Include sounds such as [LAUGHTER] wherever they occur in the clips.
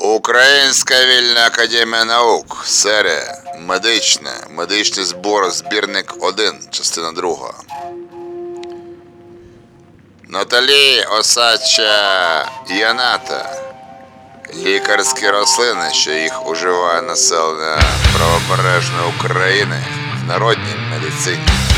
Українська вільна академія наук. Серія. Медичне. Медичний збор. Збірник 1. Частина 2. Наталі Осадча Яната. Лікарські рослини, що їх уживає населення правобережної України в народній медицині.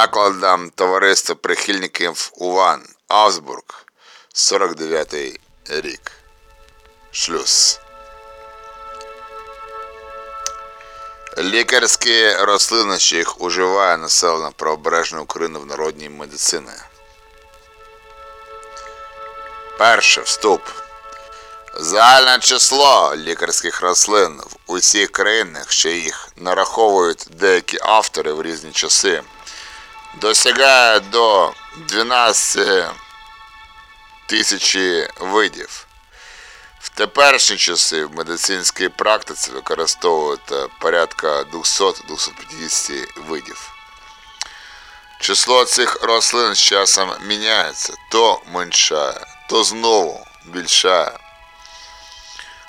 Накладам товариства прихильників УВАН Авсбург 49 рік. Шлюз. Лікарські рослини, що їх уживає населення правобережної України в народній медицині. Перше вступ. Загальне число лікарських рослин в усіх країнах, що їх нараховують деякі автори в різні часи, досягає до 12 тисячі видів. В теперішні часи в медицинській практиці використовують порядка 200-250 видів. Число цих рослин з часом міняється, то меншає, то знову більшає.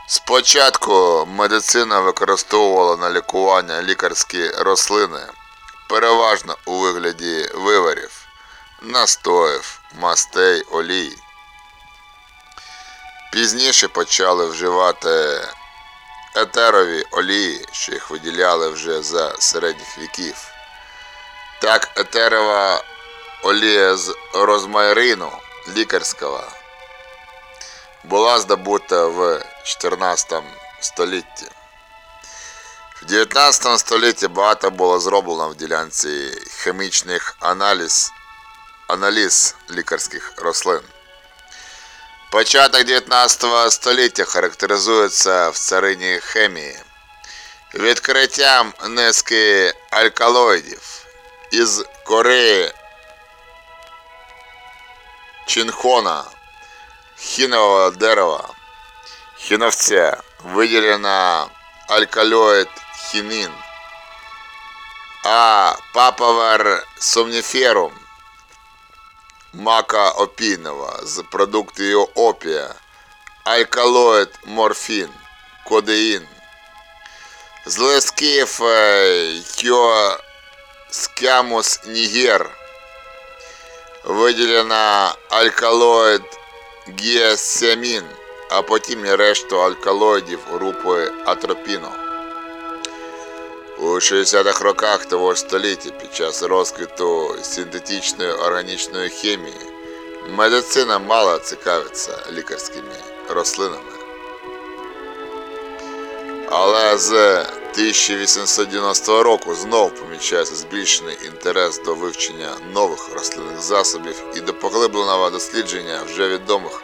Спочатку медицина використовувала на лікування лікарські рослини, переважно у вигляді виварів, настоїв, мастей, олій. Пізніше почали вживати етерові олії, що їх виділяли вже за середніх віків. Так, етерова олія з розмарину лікарського була здобута в 14 столітті. В 19 столітті багато було зроблено в ділянці хімічних аналіз, аналіз лікарських рослин. Початок 19 століття характеризується в царині хемії відкриттям низки алкалоїдів із кори чинхона, хінового дерева, хіновця, виділена алкалоїд хінин, а папавер сомніферум мака опійного з продуктів опія, алкалоїд морфін, кодеїн, з листків йо скямус нігер, виділена алкалоїд гіасямін, а потім і решту алкалоїдів групи атропіно. У 60-х роках того ж століття під час розквіту синтетичної органічної хімії медицина мало цікавиться лікарськими рослинами. Але з 1890 року знов помічається збільшений інтерес до вивчення нових рослинних засобів і до поглибленого дослідження вже відомих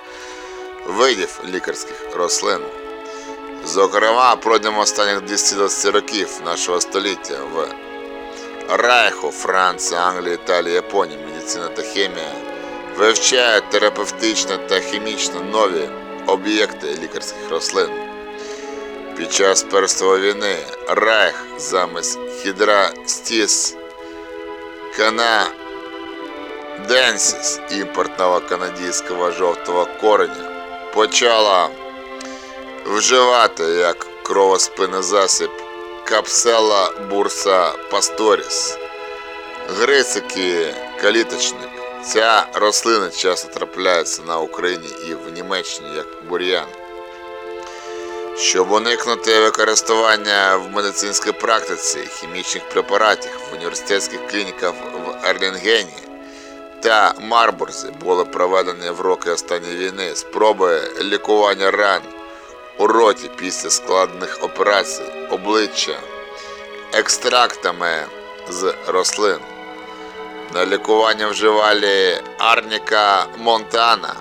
видів лікарських рослин. Зокрема, протягом останніх 220 років нашого століття в Райху, Франції, Англії, Італії, Японії, медицина та хімія вивчають терапевтично та хімічно нові об'єкти лікарських рослин. Під час Персової війни Райх замість хідрастіс канаденсіс імпортного канадського жовтого кореня почала вживати як кровоспинний засіб капсела бурса пасторіс. Грицики каліточник. Ця рослина часто трапляється на Україні і в Німеччині як бур'ян. Щоб уникнути використання в медицинській практиці хімічних препаратів в університетських клініках в Ерлінгені та Марбурзі були проведені в роки останньої війни спроби лікування ран у роті після складних операцій, обличчя, екстрактами з рослин. На лікування вживали арніка монтана,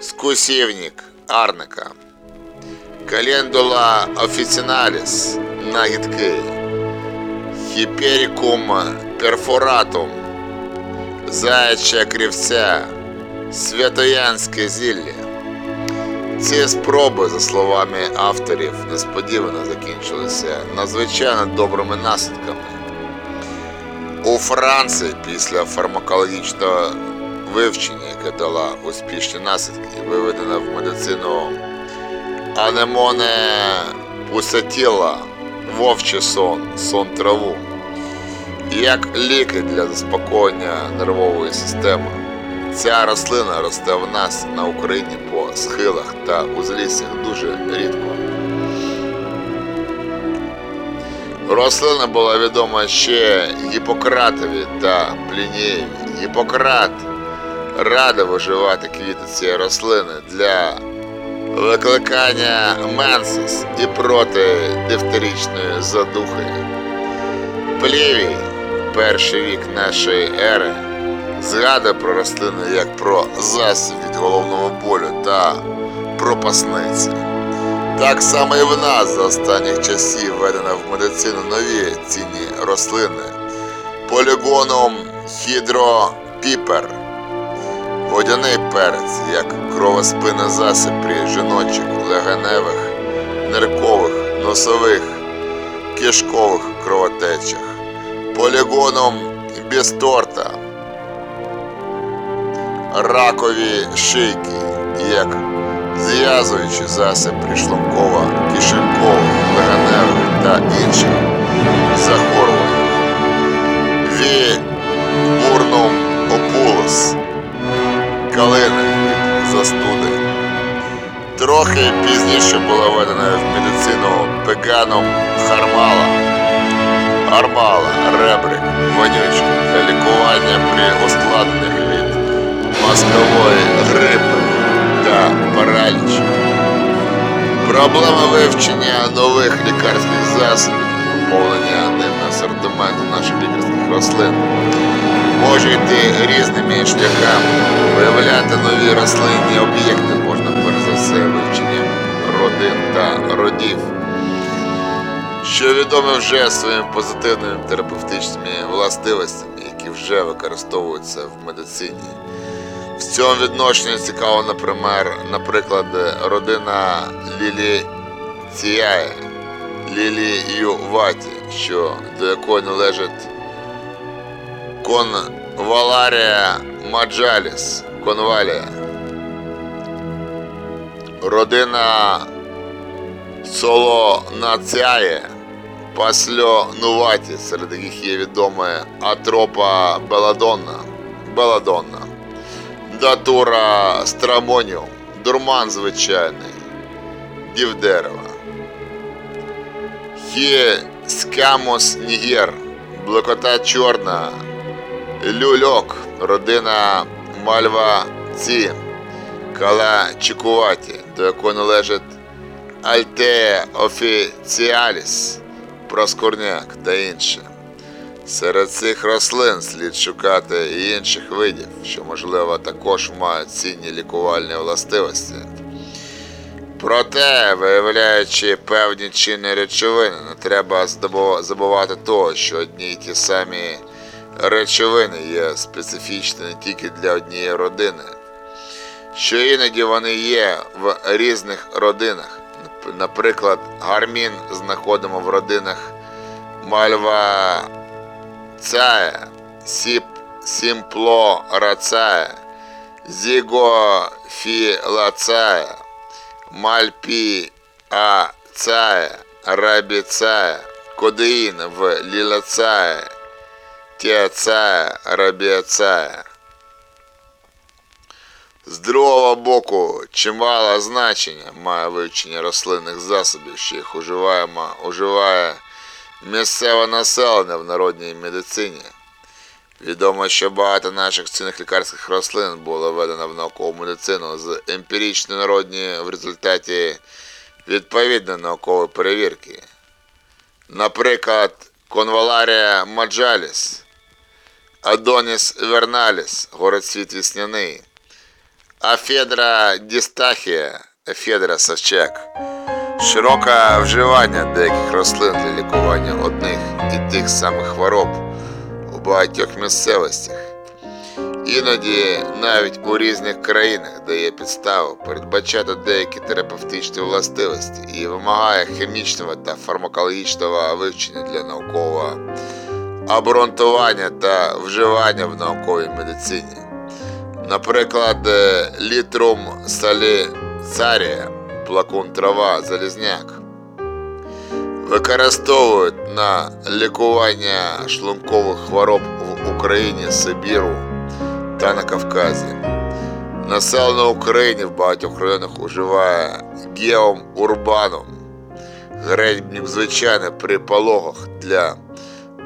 скусівник арника, календула офіціналіс нагідки, хіперікум перфоратум, заяча крівця, святоянське зілля. Ці спроби, за словами авторів, несподівано закінчилися надзвичайно добрими наслідками. У Франції після фармакологічного вивчення, яке дала успішні наслідки, виведена в медицину анемоне пусатіла, вовчий сон, сон траву, як ліки для заспокоєння нервової системи. Ця рослина росте в нас на Україні схилах та узліссях дуже рідко. Рослина була відома ще Гіппократові та Плінєєві. Гіппократ радив виживати квіти цієї рослини для викликання менсис і проти дифтеричної задухи. Плєвій, перший вік нашої ери, Згадує про рослини як про засіб від головного болю та пропасниці. Так само і в нас за останніх часів введено в медицину нові цінні рослини. Полігоном хідропіпер, водяний перець, як кровоспинний засіб при жіночих, легеневих, ниркових, носових, кишкових кровотечах, полігоном бісторта, ракові шийки, як зв'язуючий засіб пришлунково кишенькових, легеневих та інших захворювань. Ві бурнум опулос, калини від застуди. Трохи пізніше була введена в медицину пеганом хармала, армала, ребрик, вонючий для лікування при ускладненнях від мозкової грипи та паралічу. Проблема вивчення нових лікарських засобів, поповнення ним асортименту наших лікарських рослин може йти різними шляхами. Виявляти нові рослинні об'єкти можна перш за все вивченням родин та родів, що відомі вже своїми позитивними терапевтичними властивостями, які вже використовуються в медицині. В цьому відношенні цікаво, наприклад, наприклад, родина Ліліціяє, Ліліюваті, що до якої належить Конваларія Маджаліс, Конвалія. Родина Солонацяє, Пасльонуваті, серед яких є відоме Атропа Беладонна, Беладонна, Datura stramonium, Дурман звичайний, Дівдерева. Hyoscyamus niger, Блекота Чорна, Люльок, родина Malvaceae, Калачикуваті, до якої належить Althaea officinalis, Проскурняк та інше. Серед цих рослин слід шукати і інших видів, що, можливо, також мають цінні лікувальні властивості. Проте, виявляючи певні чинні речовини, не треба забувати того, що одні й ті самі речовини є специфічні не тільки для однієї родини, що іноді вони є в різних родинах. Наприклад, гармін знаходимо в родинах мальва цая, сіп, сімпло рацая, зігофілацая, мальпі ацая, рабіцая, кодеїн в лілацая, тіацая, рабіацая. З другого боку, чимало значення має вивчення рослинних засобів, що їх уживаємо, уживає місцеве населення в народній медицині. Відомо, що багато наших цінних лікарських рослин було введено в наукову медицину з емпіричної народні в результаті відповідної наукової перевірки. Наприклад, конваларія маджаліс, Адоніс верналіс, горецвіт вісняний, Афедра дістахія, Афедра савчак. Широке вживання деяких рослин для лікування одних і тих самих хвороб у багатьох місцевостях. Іноді навіть у різних країнах дає підставу передбачати деякі терапевтичні властивості і вимагає хімічного та фармакологічного вивчення для наукового обґрунтування та вживання в науковій медицині. Наприклад, е, літрум саліцарія, плакун трава, залізняк. Використовують на лікування шлункових хвороб в Україні, Сибіру та на Кавказі. Населення Україні в багатьох районах уживає геом урбаном. Гребнік звичайний при пологах для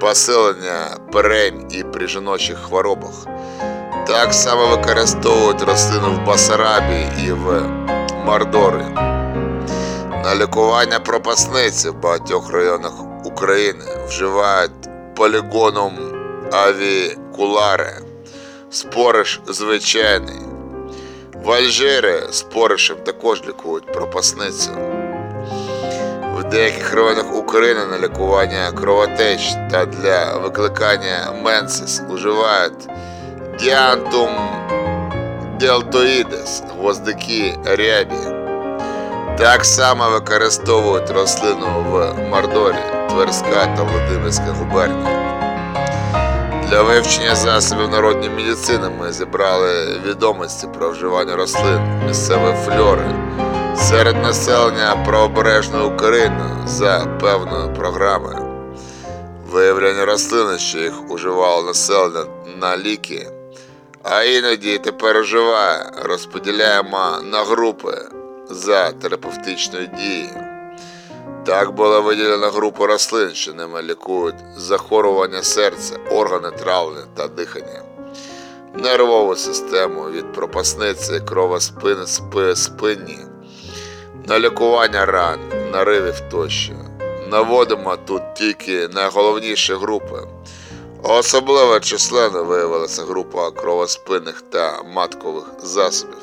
посилення перень і при жіночих хворобах. Так само використовують рослину в Басарабії і в Мордорі. На лікування пропасниці в багатьох районах України вживають полігоном авікуларе, спориш звичайний. В Альжири споришем також лікують пропасницю. В деяких районах України на лікування кровотеч та для викликання менсис уживають діантум делтоїдес, гвоздики рябі. Так само використовують рослину в Мордорі, Тверська та Володимирська губернія. Для вивчення засобів народної медицини ми зібрали відомості про вживання рослин місцевої фльори серед населення правобережної України за певною програмою. Виявлення рослин, що їх уживало населення на ліки, а іноді тепер уживає, розподіляємо на групи за терапевтичною дією. Так була виділена група рослин, що ними лікують захворювання серця, органи травлення та дихання, нервову систему від пропасниці, кровоспини, спи, спинні, на лікування ран, наривів тощо. Наводимо тут тільки найголовніші групи. Особливо численно виявилася група кровоспинних та маткових засобів.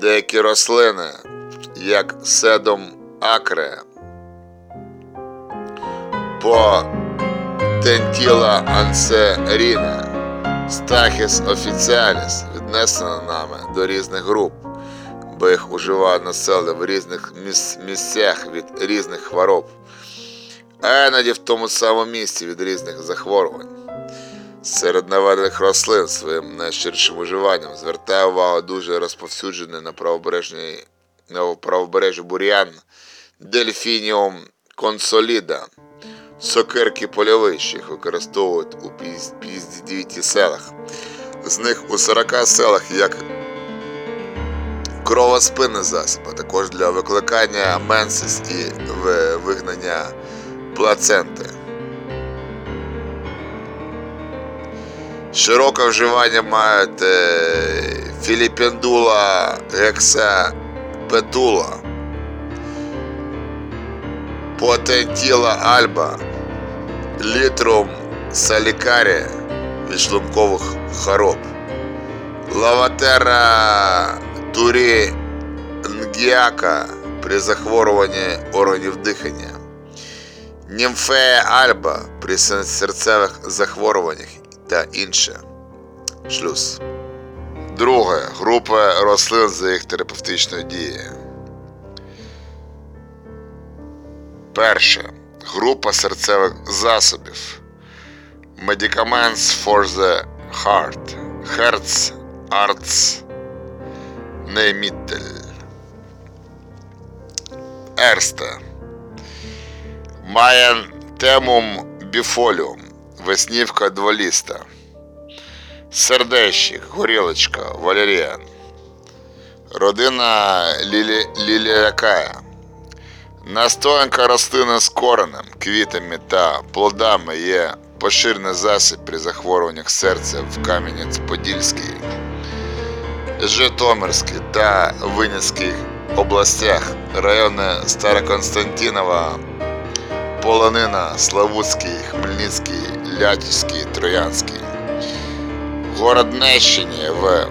Деякі рослини, як седом акре, по тентіла ансеріна, стахіс офіціаліс віднесено нами до різних груп, бо їх уживають населення в різних міс- місцях від різних хвороб, а іноді в тому самому місці від різних захворювань. Серед наведених рослин своїм найширшим уживанням звертає увагу дуже розповсюджений на правобережній на правобережжі бур'ян Дельфініум консоліда, сокирки польові, що їх використовують у 59 селах. З них у 40 селах як кровоспинний засіб, а також для викликання менсис і вигнання плаценти. Широке вживання мають е, філіпендула гексапетула, потентіла альба, літрум салікарі від шлункових хвороб, лаватера турінгіака при захворюванні органів дихання, німфея альба при серцевих захворюваннях та інше. Шлюз. Друге. Група рослин за їх терапевтичною дією. Перше. Група серцевих засобів. Medicaments for the heart. Herz, Arts, Neymittel. Ерсте. Маєнтемум біфоліум. Веснівка дволіста. Сердещик, горілочка, валеріан. Родина лілі... ліліякая. Настоянка рослини з коренем, квітами та плодами є поширений засіб при захворюваннях серця в Кам'янець-Подільській, Житомирській та Винницьких областях, райони Староконстантинова, Полонина, Славутський, Хмельницький, Лятівський, Троянський. В Городнещині, в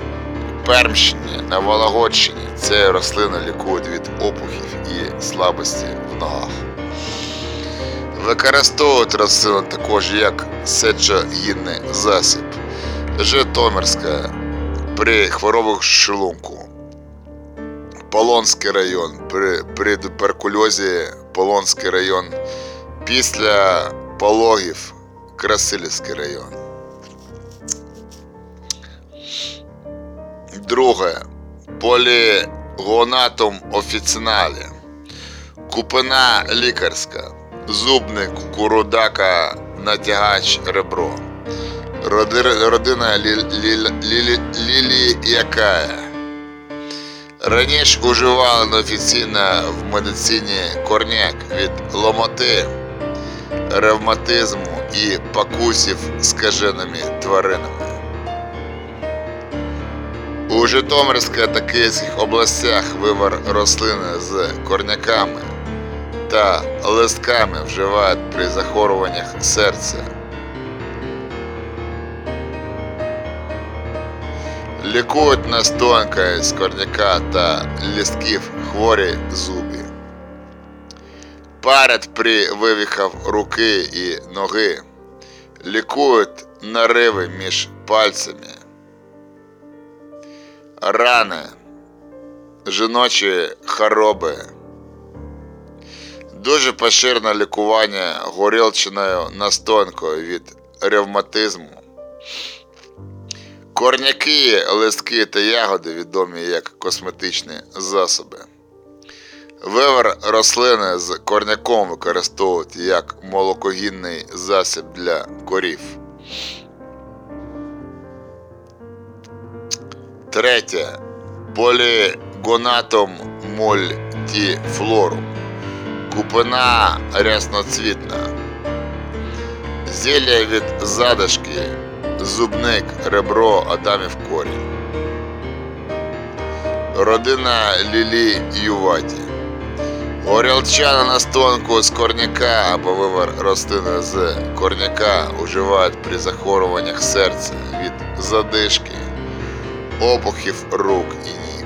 Пермщині, на Вологодщині цією рослиною лікують від опухів і слабості в ногах. Використовують рослину також як сечогінний засіб. Житомирська при хворобах шлунку. Полонський район при, при туберкульозі Полонський район. Після пологів Красилівський район. Друге. Полігонатум офіциналі. Купина лікарська. Зубник кукурудака натягач ребро. Родина лі- лі- лі- ліліякая. Раніше уживали неофіційно в медицині корняк від ломоти, ревматизму і покусів скаженими тваринами. У Житомирській та Київських областях вивар рослини з корняками та листками вживають при захворюваннях серця. Лікують настоянкою з корняка та лістків хворі зуби. Парять при вивіхах руки і ноги. Лікують нариви між пальцями. Рани, жіночі хороби. Дуже поширене лікування горілчиною настоянкою від ревматизму. Корняки, листки та ягоди відомі як косметичні засоби. Вивар рослини з корняком використовують як молокогінний засіб для корів. Третє. Полігонатом мультифлорум. Купина рясноцвітна. Зілля від задишки, зубник, ребро, адамів корінь. Родина Лілі Юваті. Горілчана настоянку з корняка або вивар рослини з корняка уживають при захворюваннях серця від задишки, опухів рук і ніг,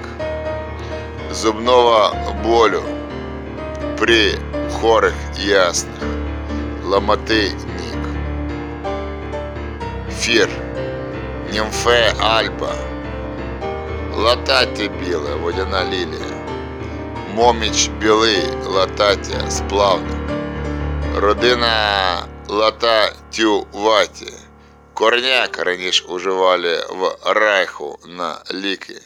зубного болю при хворих ясних, ламати ніг, фір, німфе альба, латаття біле, водяна лілія, моміч білий, латаття, сплавник, родина лататюваті, корняк раніше уживали в райху на ліки.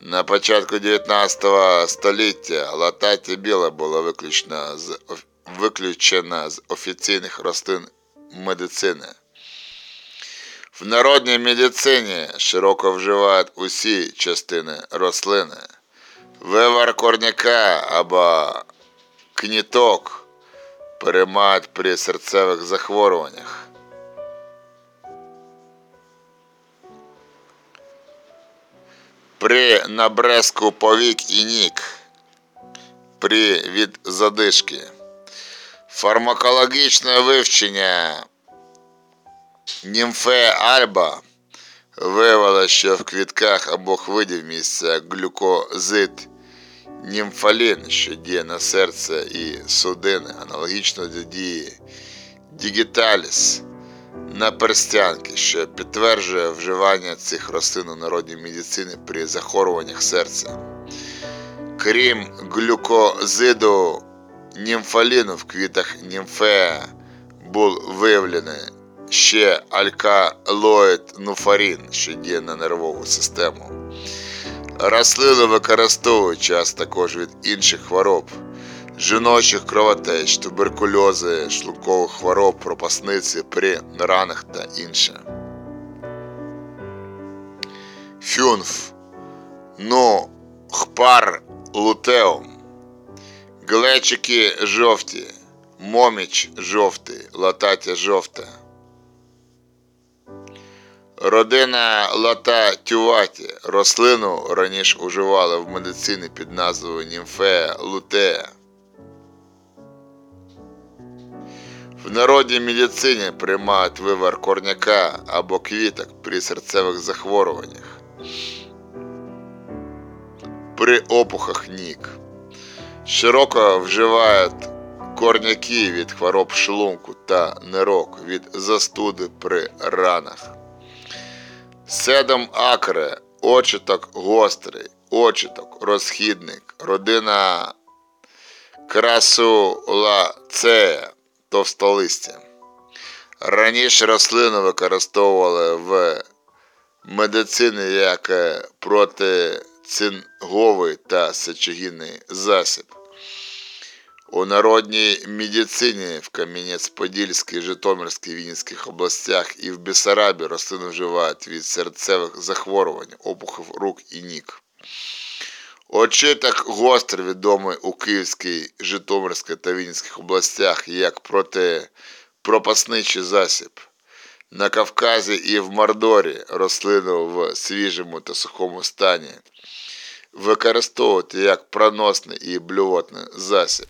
На початку 19 століття латаття біла була виключена з, виключена з офіційних рослин медицини. В народній медицині широко вживають усі частини рослини. Вивар корняка або кніток переймають при серцевих захворюваннях. При набрезку повік і нік. При від задишки. Фармакологічне вивчення німфе альба виявило, що в квітках обох видів місця глюкозид німфалін, що діє на серце і судини, аналогічно до дії дігіталіс на перстянки, що підтверджує вживання цих рослин у народній медицині при захворюваннях серця. Крім глюкозиду німфаліну в квітах німфея був виявлений ще алькалоїд нуфарін, що діє на нервову систему. Рослину використовують час також від інших хвороб, жіночих кровотеч, туберкульози, шлункових хвороб, пропасниці при ранах та інше. Фюнф, ну, хпар лутеум, глечики жовті, моміч жовтий, латаття жовте. Родина лататюваті рослину раніше уживали в медицині під назвою німфея лутея. В народній медицині приймають вивар корняка або квіток при серцевих захворюваннях, при опухах ніг. Широко вживають корняки від хвороб шлунку та нирок від застуди при ранах. Седом акре, очіток гострий, очіток, розхідник, родина красулацея, товстолистя. Раніше рослину використовували в медицині як протицинговий та сечогінний засіб. У народній медицині в Кам'янець-Подільській, Житомирській, Вінницьких областях і в Бесарабі рослини вживають від серцевих захворювань, опухів рук і ніг. Очиток гостр відомий у Київській, Житомирській та Вінницьких областях як протипропасничий засіб. На Кавказі і в Мордорі рослину в свіжому та сухому стані використовують як проносний і блювотний засіб.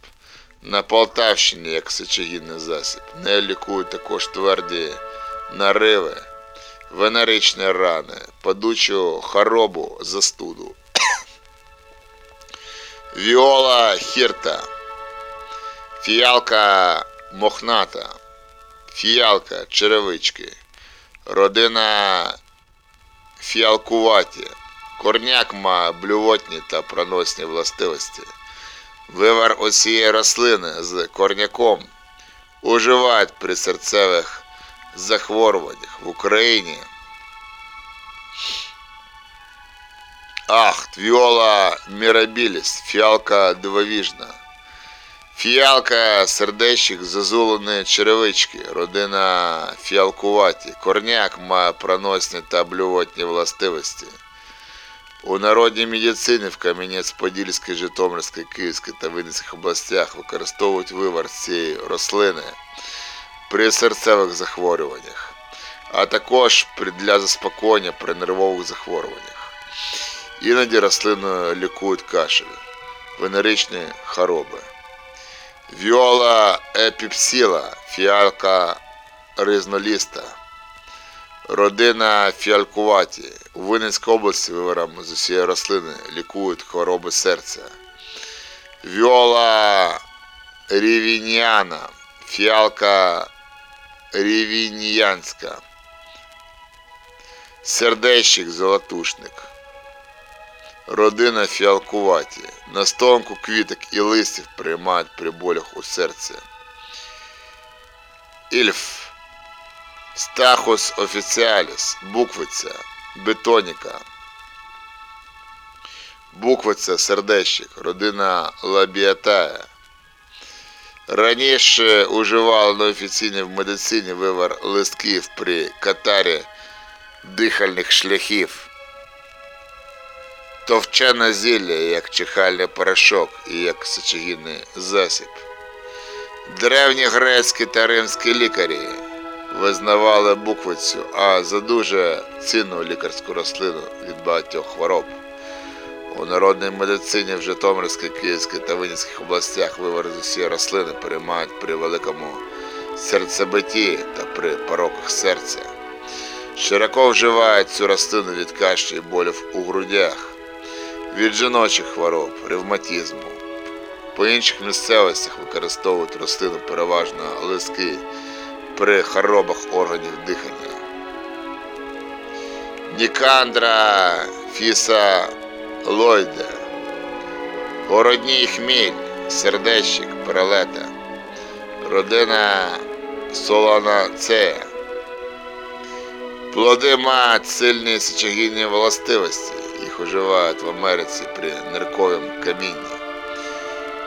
На Полтавщині як сечогінний засіб. Не лікують також тверді нариви, венеричні рани, падучу хоробу застуду. [COUGHS] Віола хірта, фіалка мохната, фіалка черевички, родина фіалкуваті, корняк має блювотні та проносні властивості. Вивар усієї рослини з корняком уживають при серцевих захворюваннях в Україні. Ахт, віола мірабіліс, фіалка дивовіжна. Фіалка сердечик зазулені черевички, родина фіалкуваті. Корняк має проносні та блювотні властивості. У народній медицині в Кам'янець-Подільській, Житомирській, Київській та Вінницьких областях використовують вивар цієї рослини при серцевих захворюваннях, а також для заспокоєння при нервових захворюваннях. Іноді рослиною лікують кашель, венеричні хвороби. Віола епіпсіла, фіалка різноліста, родина фіалкуваті. У Вінницькій області виворами з усієї рослини лікують хвороби серця. Віола рівініана, фіалка рівініянська, сердечник золотушник. Родина фіалкуваті. Настонку квіток і листів приймають при болях у серці. Ільф. Стахус офіціаліс. Буквиця. Бетоніка. Буквиця сердечник. Родина лабіатая. Раніше уживали неофіційно в медицині вивар листків при катарі дихальних шляхів. Товчене зілля, як чихальний порошок і як сечогінний засіб. Древні грецькі та римські лікарі визнавали буквицю, а за дуже цінну лікарську рослину від багатьох хвороб. У народній медицині в Житомирській, Київській та Вінницьких областях вивари з усієї рослини приймають при великому серцебитті та при пороках серця. Широко вживають цю рослину від кашлю і болів у грудях, від жіночих хвороб, ревматизму. По інших місцевостях використовують рослину переважно листки при хворобах органів дихання. Нікандра фіса лойде, городній хміль, сердечник, перелета, родина солонацея. Плоди мають сильні сечогінні властивості. Їх уживають в Америці при нирковому камінні.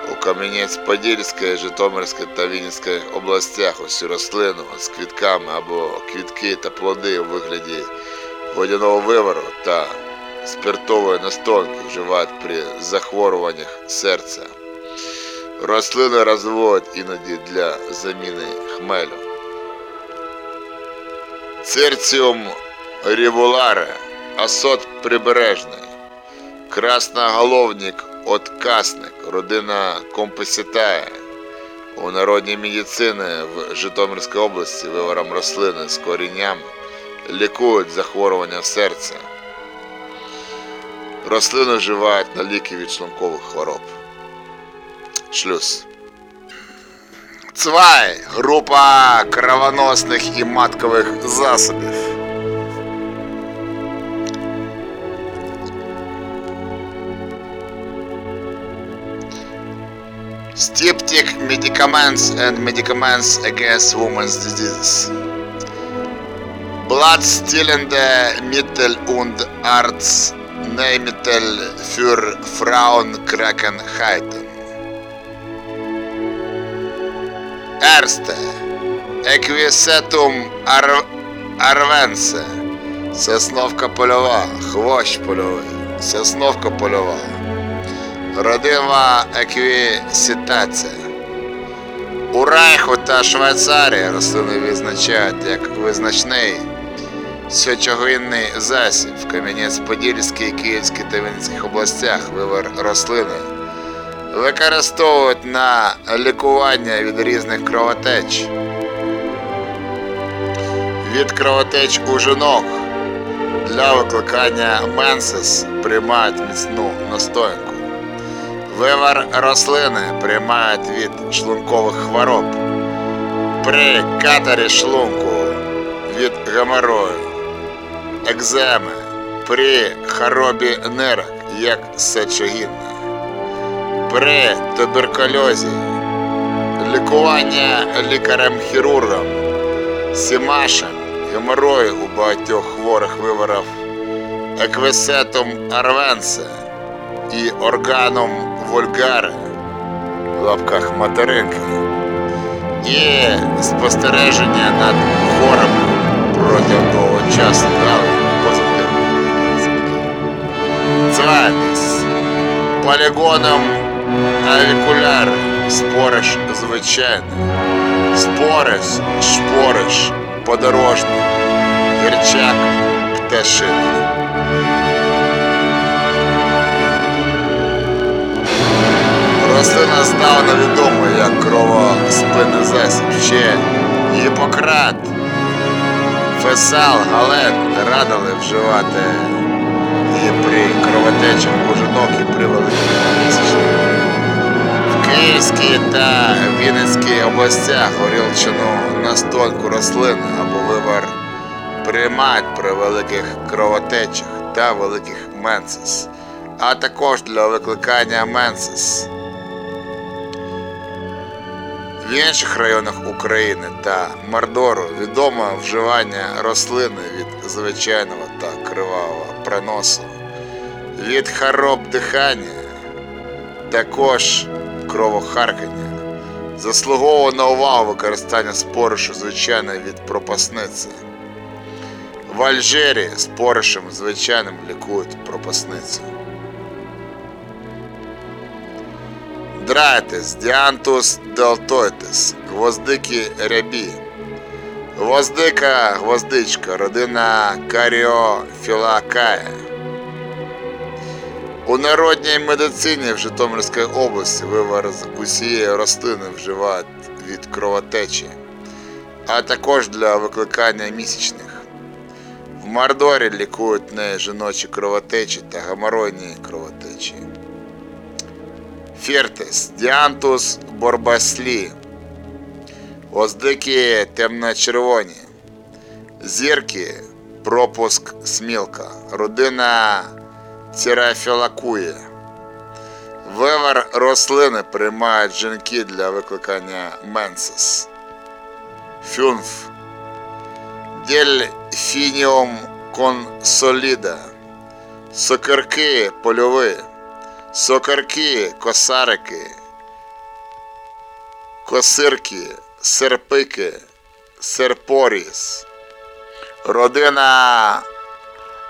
У Кам'янець-Подільській, Житомирській та Вінницькій областях усю рослину з квітками або квітки та плоди у вигляді водяного вивару та спиртової настойки вживають при захворюваннях серця. Рослини розводять іноді для заміни хмелю. Цирціум рівуларе, асот прибережний, красноголовник откасник, родина компоситая. У народній медицині в Житомирській області виваром рослини з корінням лікують захворювання серця. Рослини вживають на ліки від шлункових хвороб. Шлюз. Цвай група кровоносних і маткових засобів. Styptic medicaments and medicaments against women's diseases. Bloodstillende Mittel und Arzneimittel für Frauenkrankheiten. Erste. Еквісетум ар... арвенсе. Сосновка польова. Хвощ польовий. Сосновка польова. Родива еквісітація. У Райху та Швейцарії рослини відзначають як визначний сечогінний засіб в Кам'янець-Подільській, Київській та Вінницьких областях вивар рослини використовують на лікування від різних кровотеч. від кровотеч у жінок. Для викликання менсис приймають міцну настоянку. Вивар рослини приймають від шлункових хвороб. При катарі шлунку від геморою, екземи, при хворобі нирок, як сечогінна, при туберкульозі, лікування лікарем-хірургом, сімашем, геморою у багатьох хворих виварів, еквесетум арвенсе і органом вульгаре в лапках материнки і спостереження над хворими протягом довгого часу дали позитивні Цвайтес. Полігоном авікуляр спориш звичайний. Спориш, шпориш, подорожний, гірчак, пташиний. Рослина здавна відома як кровоспинний засіб. Ще Гіппократ, Фесал, Гален радили вживати її при кровотечах у жінок і при великих місячних. В Київській та Вінницькій областях горілчину настойку рослини або вивар приймають при великих кровотечах та великих менсис, а також для викликання менсис. В інших районах України та Мордору відомо вживання рослини від звичайного та кривавого проносу, від хвороб дихання, також кровохаркання. Заслуговано увагу використання споришу звичайно від пропасниці. В Альжирі споришем звичайним лікують пропасницю. Драйтес, Dianthus deltoides, гвоздики рябі. Гвоздика, гвоздичка, родина Caryophyllaceae. У народній медицині в Житомирській області вивар з усієї рослини вживають від кровотечі, а також для викликання місячних. В Мордорі лікують неї жіночі кровотечі та геморойні кровотечі. Фіртес, діантус борбаслі, оздики темно-червоні, зірки, пропуск смілка, родина цірафілакує. Вивар рослини приймають жінки для викликання менсис. Фюнф. Дельфініум консоліда. Сокирки польові. Сокарки, косарики, косирки, серпики, серпоріс, родина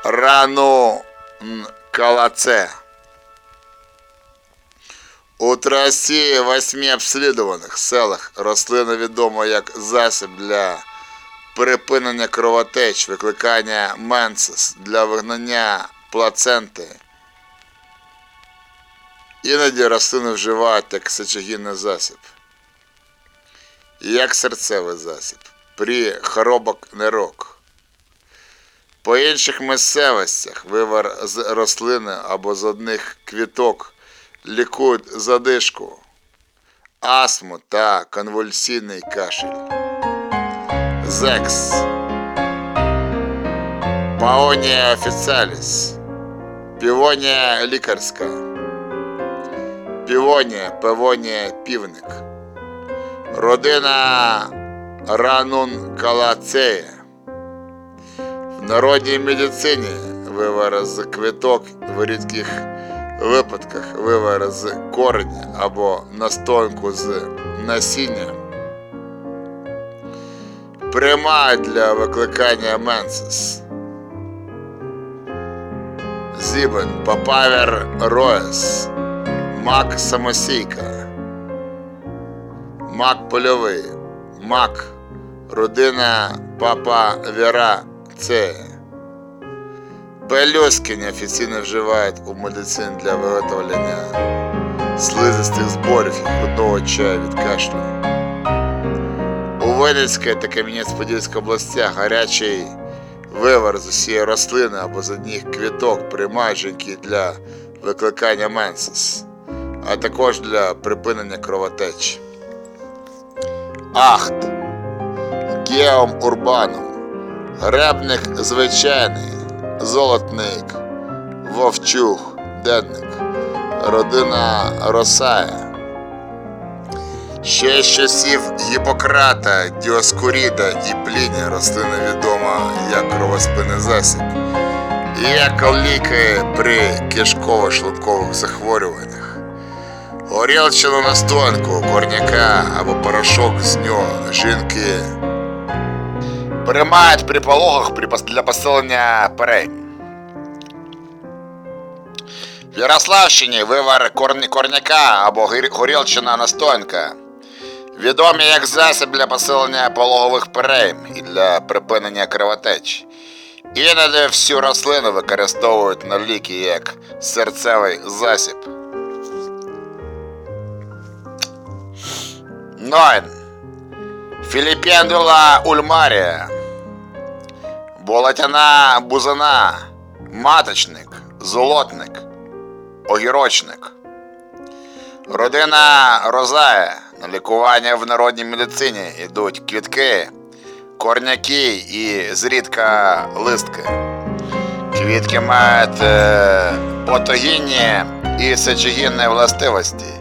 ранункалаце. У трасі восьми обслідуваних селах рослина відома як засіб для припинення кровотеч, викликання менсис для вигнання плаценти. Іноді рослини вживають як сечогінний засіб. Як серцевий засіб при хворобах нирок. По інших місцевостях вивар з рослини або з одних квіток лікують задишку, астму та конвульсійний кашель. Зекс. Паонія офіціаліс. Півонія лікарська. Півонія, певонія, півник. Родина ранункалацея. В народній медицині вивар з квіток в рідких випадках вивар з кореня або настоянку з насіння. Приймають для викликання менсис. Зібен, папавер роес. Мак самосійка. Мак польовий. Мак. Родина папа Віра Це. Пелюски неофіційно вживають у медицині для виготовлення слизистих зборів і грудного чаю від кашлю. У Винницька та Кам'янець-Подільська областях гарячий вивар з усієї рослини або з одних квіток приймають жінки для викликання менсис, а також для припинення кровотечі. Ахт. Геом урбанум. Гребник звичайний, золотник, вовчух, денник, родина Росая. Ще з часів Гіппократа, Діоскуріда і Плінія рослина відома як кровоспинний засіб і як ліки при кишково-шлункових захворюваннях. Горілчину настоянку, корняка або порошок з нього жінки приймають при пологах для посилення перей. В Ярославщині вивар корняка або горілчина настоянка відомі як засіб для посилення пологових перейм і для припинення кровотеч. Іноді всю рослину використовують на ліки як серцевий засіб. Нойн. Філіпендула ульмарія. Болотяна бузина. Маточник. Золотник. Огірочник. Родина Розая. На лікування в народній медицині йдуть квітки, корняки і зрідка листки. Квітки мають е, патогінні і сечогінні властивості.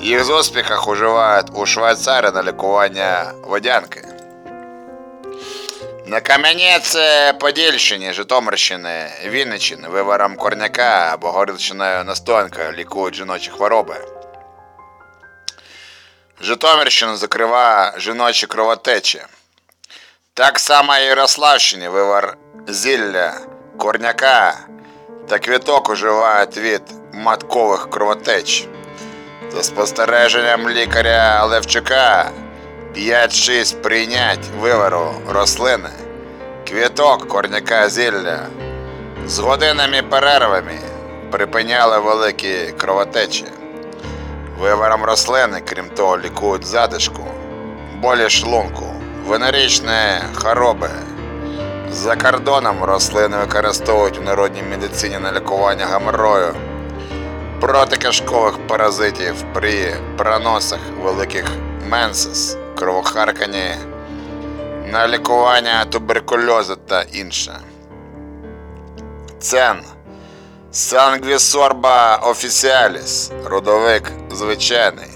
Їх з успіхах уживають у Швейцарії на лікування водянки. На Кам'янець Подільщині, Житомирщини, Вінниччини виваром корняка або горілчиною настоянкою лікують жіночі хвороби. Житомирщину закриває жіночі кровотечі. Так само і Ярославщині вивар зілля, корняка та квіток уживають від маткових кровотеч. За спостереженням лікаря Левчука 5-6 прийнять вивару рослини, квіток корняка зілля з годинними перервами припиняли великі кровотечі. Виваром рослини, крім того, лікують задишку, болі шлунку, венеричні хвороби. За кордоном рослини використовують у народній медицині на лікування геморрою, проти кишкових паразитів при проносах великих менсис, кровохарканні, на лікування туберкульозу та інше. Цен Сангвісорба офіціаліс, родовик звичайний.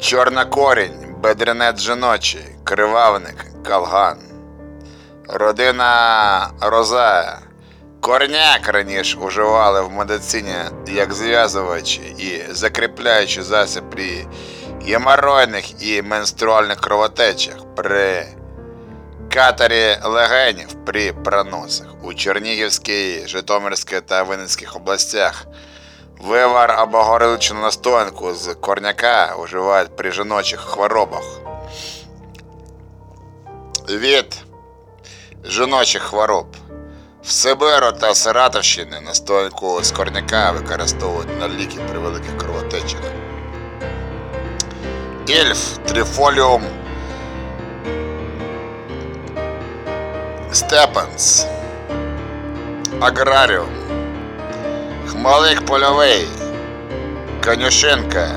Чорна корінь, бедренець жіночий, кривавник, калган. Родина Розая. Корняк раніше уживали в медицині як зв'язувачі і закріпляючи засіб при геморройних і менструальних кровотечах, при катарі легенів при проносах у Чернігівській, Житомирській та Вінницьких областях. Вивар або горілчину настоянку з корняка вживають при жіночих хворобах. Від жіночих хвороб. В Сибиру та Саратовщині настоянку з корняка використовують на ліки при великих кровотечах. Ільф, трифоліум, Степанс, Аграріум, Хмелик польовий, Конюшинка,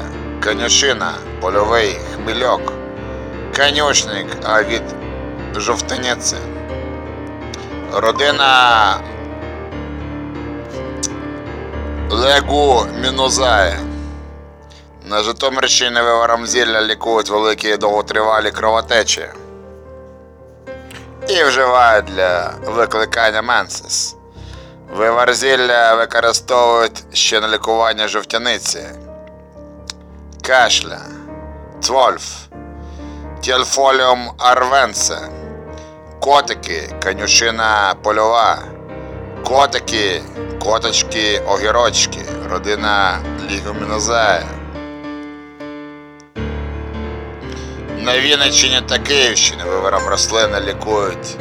Конюшина, польовий, хмельок, Конюшник, а від жовтаниці. Родина Легу Мінозая. На Житомирщині виваром зілля лікують великі довготривалі кровотечі і вживають для викликання менсис. Вивар зілля використовують ще на лікування жовтяниці, кашля, твольф, тільфоліум арвенце, котики, конюшина польова, котики, коточки, огірочки, родина лігумінозая. На Вінниччині та Київщині виваром рослини лікують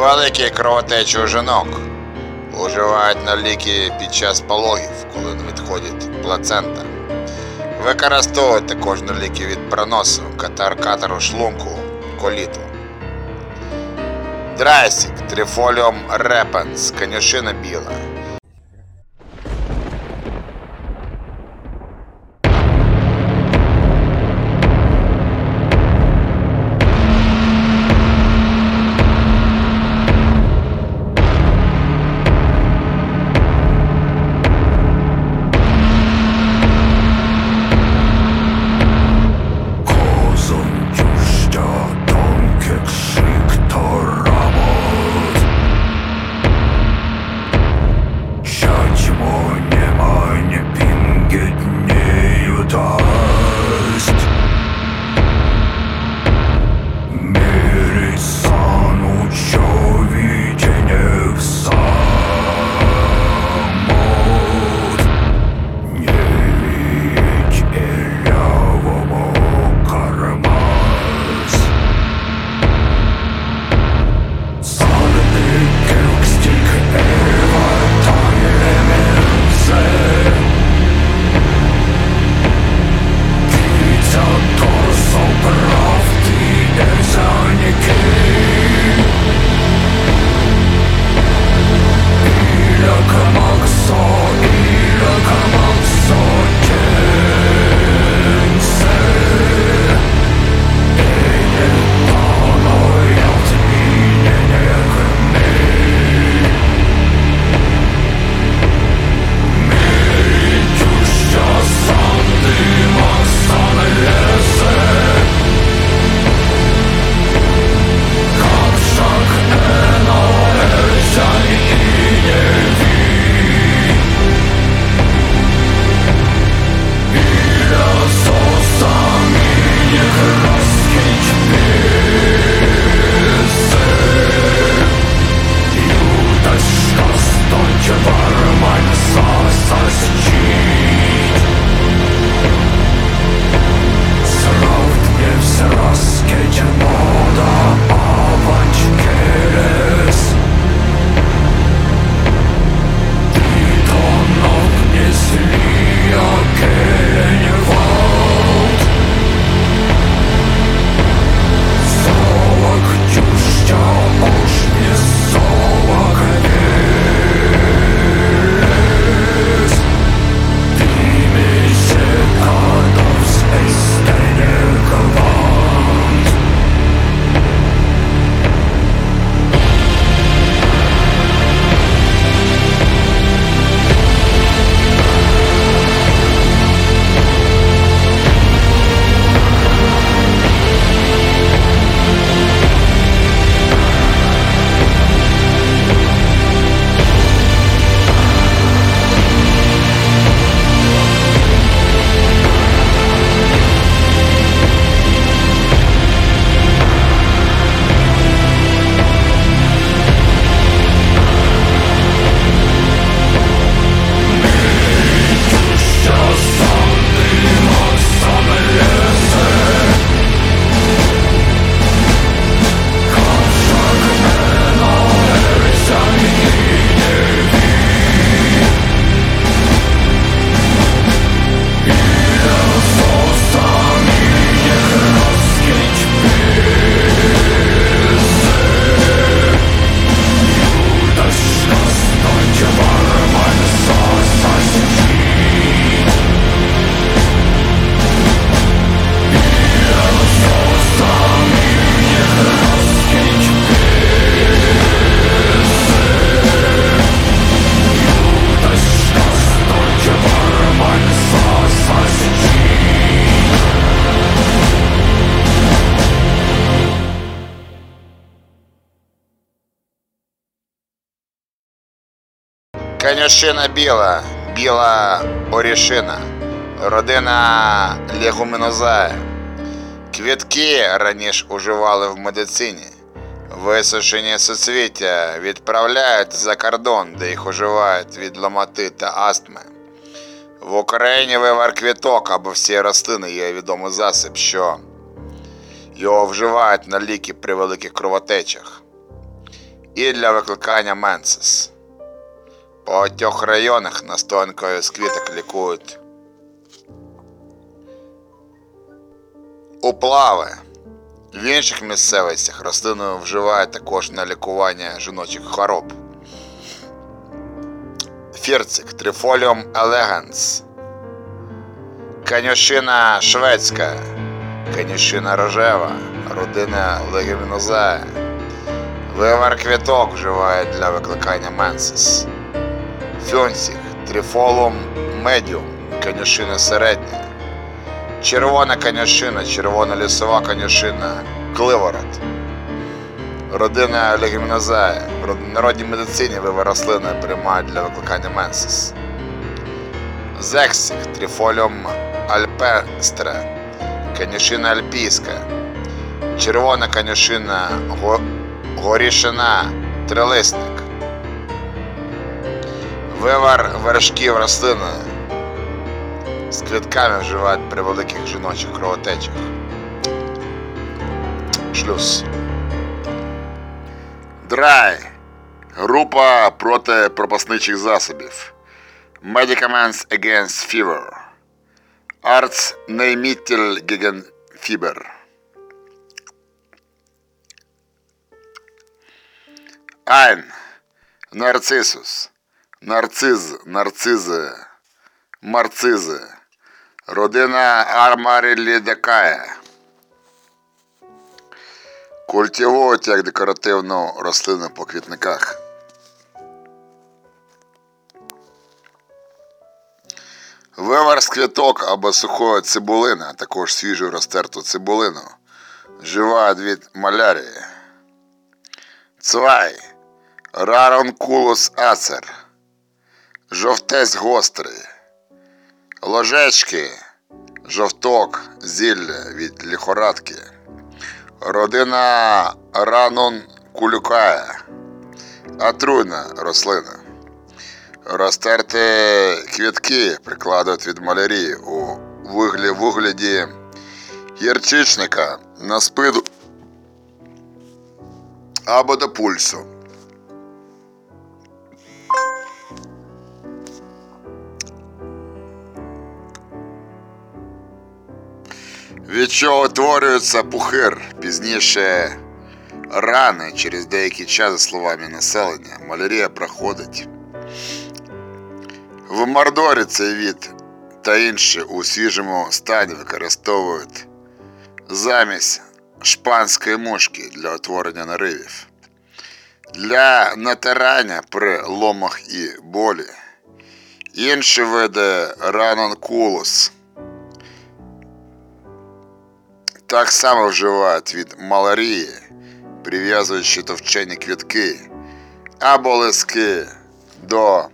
великі кровотечі у жінок. Уживають на ліки під час пологів, коли не відходить плацента. Використовують також на ліки від проносу, катар катору шлунку, коліту. Драйсік, Trifolium repens, конюшина біла. Конюшина біла, біла орішина, родина легумінозая. Квітки раніше уживали в медицині. Висушені суцвіття відправляють за кордон, де їх уживають від ломоти та астми. В Україні вивар квіток або всі рослини є відомий засіб, що його вживають на ліки при великих кровотечах і для викликання менсис. В багатьох районах настоянкою з квіток лікують Поплави. В інших місцевостях рослину вживають також на лікування жіночих хвороб. Фірцик Трифоліум елеганс. Канюшина шведська. Канюшина рожева. Родина легімінозая. Вивар квіток вживають для викликання менсис. Фьонсік Трифолум медіум. Канюшина середня. Червона конюшина, червона лісова конюшина, кливород. Родина легімнозая. В народній медицині вивер рослини приймають для викликання менсис. Зексік, трифоліум альпестре, конюшина альпійська. Червона конюшина, го... горішина, трилисник. Вивар вершків рослини з квітками вживають при великих жіночих кровотечах. Шлюз. Драй. Група проти пропасничих засобів. Medicaments against fever. Arts Neymittel gegen Fieber. Ein. Нарцисус. Нарциз. Нарцизи. Марцизи. Родина Армарілідекая. Культивують як декоративну рослину по квітниках. Вивар з квіток або сухої цибулини, також свіжу розтерту цибулину. Вживають від малярії. Цвай. Раронкулус ацер. Жовтець гострий. Ложечки, жовток, зілля від ліхорадки. Родина ранун кулюкая. Отруйна рослина. Розтерти квітки прикладають від малярії у вигляді, вигляді гірчичника на спиду або до пульсу. Від чого утворюється пухир, пізніше рани через деякий час, за словами населення, малярія проходить. В Мордорі цей від та інші у свіжому стані використовують замість шпанської мушки для утворення наривів. Для натирання при ломах і болі. Інші види ранонкулус – так само вживають від маларії, прив'язуючи товчені квітки або лиски до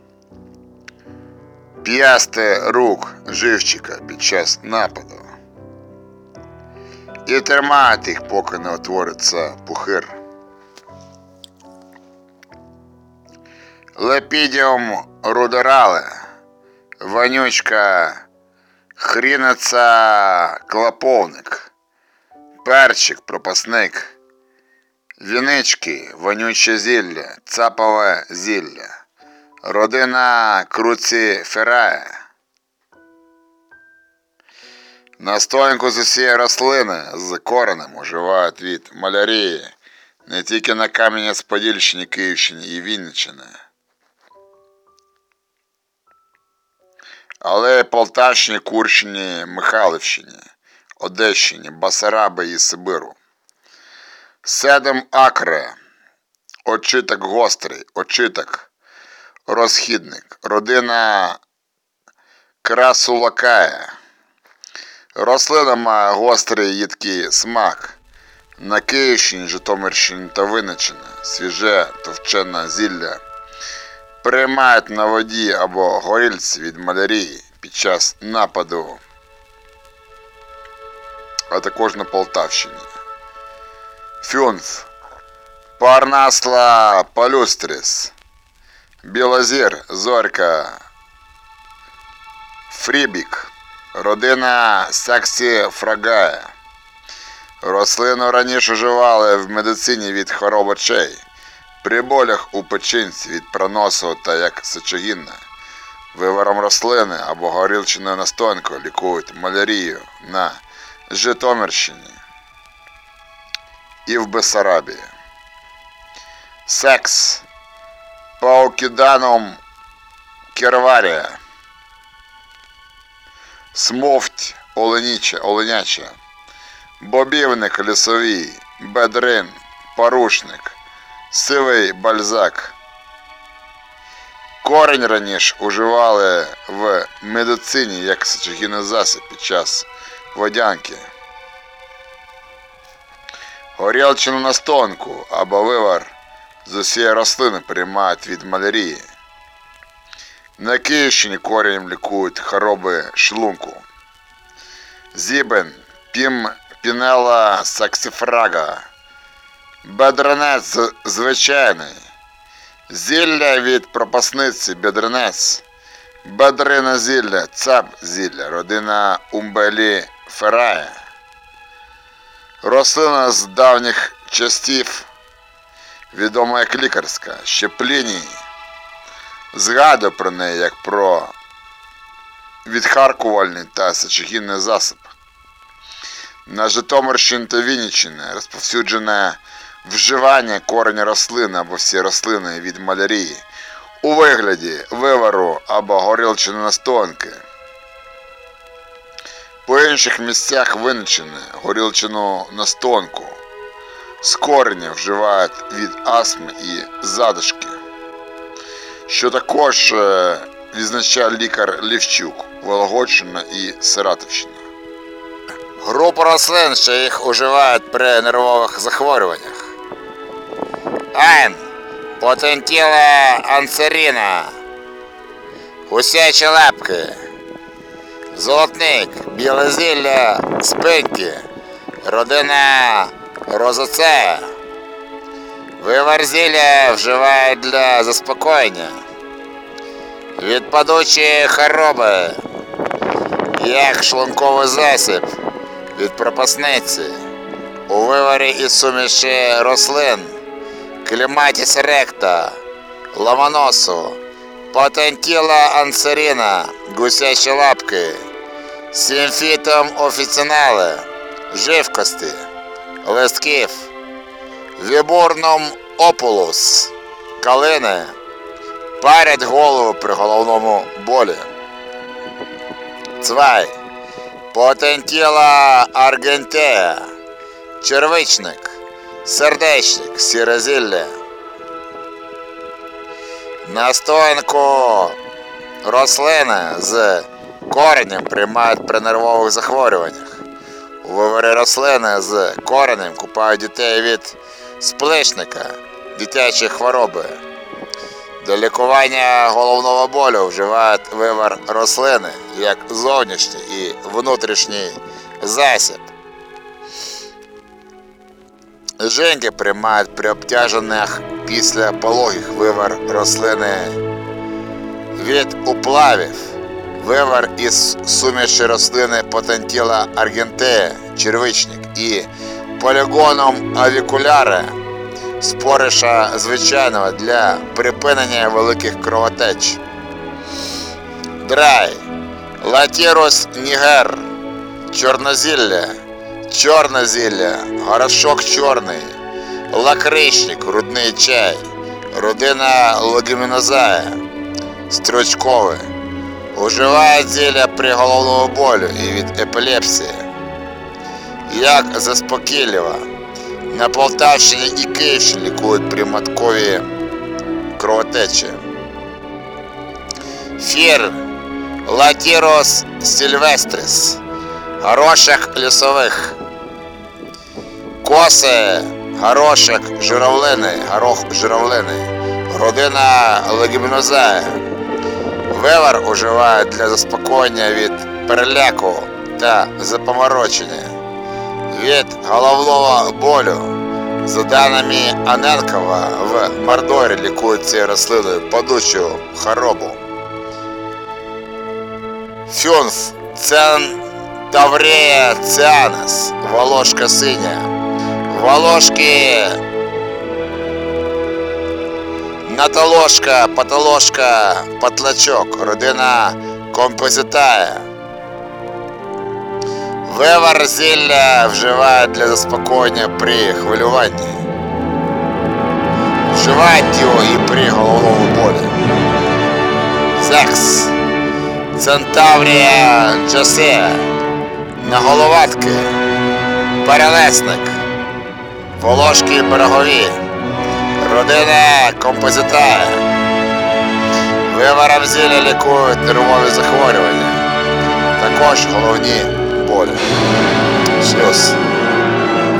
п'ясти рук живчика під час нападу. І тримають їх, поки не утвориться пухир. Лепідіум рудерале, вонючка, хріниця клоповник перчик, пропасник, вінички, вонюче зілля, цапове зілля, родина круциферая. Настоянку з усієї рослини з коренем уживають від малярії не тільки на Кам'янець-Подільщині, Київщині і Вінниччині, але й Полтавщині, Курщині, Михайлівщині. Одещині, Басараби і Сибиру. Седем акре, очиток гострий, очиток, розхідник, родина красулакая. Рослина має гострий їдкий смак. На Київщині, Житомирщині та Винниччині свіже товчене зілля приймають на воді або горільці від малярії під час нападу а також на Полтавщині. Фюнф, Парнасла палюстрис, Білозір, Зорька, Фрібік, родина Саксі Фрагая. Рослину раніше вживали в медицині від хвороб очей, при болях у печінці від проносу та як сечогінна. Виваром рослини або горілчиною настоянкою лікують малярію на Житомирщині і в Бесарабії. Секс Паукіданом Керварія. Смовть Оленіча, Оленяча. Бобівник лісовий, бедрин, порушник, сивий бальзак. Корень раніше уживали в медицині як сечогінний засіб під час водянки. Горілчину на стонку або вивар з усієї рослини приймають від малярії. На Київщині коренем лікують хвороби шлунку. Зібен, пім, пінела саксифрага, бедренець звичайний, зілля від пропасниці бедренець, бедрине зілля, цап зілля, родина умбелі ферая. Рослина з давніх часів, відома як лікарська, ще Пліній, згадує про неї як про відхаркувальний та сечогінний засіб. На Житомирщині та Вінниччині розповсюджене вживання кореня рослини або всі рослини від малярії у вигляді вивару або горілчини настоянки. По інших місцях Вінниччини горілчину настоянку з кореня вживають від астми і задишки, що також е, відзначає лікар Лівчук, Вологодщина і Саратовщина. Група рослин, що їх уживають при нервових захворюваннях. Айн, потентіла анцеріна, гусячі лапки, золотник, біле зілля, спинки, родина розоцея. Вивар зілля вживають для заспокоєння. Від падучої хвороби, як шлунковий засіб від пропасниці, у виварі із суміші рослин, кліматіс ректа, ламаносу, потентіла ансеріна, гусячі лапки, сімфітом офіцінале, живкості, листків, вібурном опулус, калини, парять голову при головному болі. Цвай. Потентіла аргентея, червичник, сердечник, сірозілля. Настоянку рослини з коренем приймають при нервових захворюваннях. У виварі рослини з коренем купають дітей від сплишника, дитячої хвороби. Для лікування головного болю вживають вивар рослини як зовнішній і внутрішній засіб. Жінки приймають при обтяжених після пологих вивар рослини. Від уплавів, вивар із суміші рослини потентіла аргентея, червичник і полігоном авікуляра спориша звичайного для припинення великих кровотеч. Драй, латірус нігер, чорнозілля, чорне зілля, горошок чорний, лакричник, грудний чай, родина логімінозая, стручкове. Уживають зілля при головному болю і від епілепсії. Як заспокійлива. На Полтавщині і Київщині лікують приматкові кровотечі. Фір, латірос сільвестрис, горошок лісових, коси, горошок журавлини, горох журавлини, родина легімінозая. Вивар уживають для заспокоєння від переляку та запоморочення від головного болю. За даними Аненкова, в Мордорі лікують цією рослиною падучу хворобу. Фюнф, цен Таврея цианес, волошка синя. Волошки Натоложка, патоложка, патлачок, родина композитая. Вивар зілля вживають для заспокоєння при хвилюванні. Вживають його і при головному болі. Секс. Центаврія Джосе. Наголоватки. Перелесник. Волошки берегові. Родина композита. Виваром зілля лікують нервові захворювання. Також головні болі. Шлюз.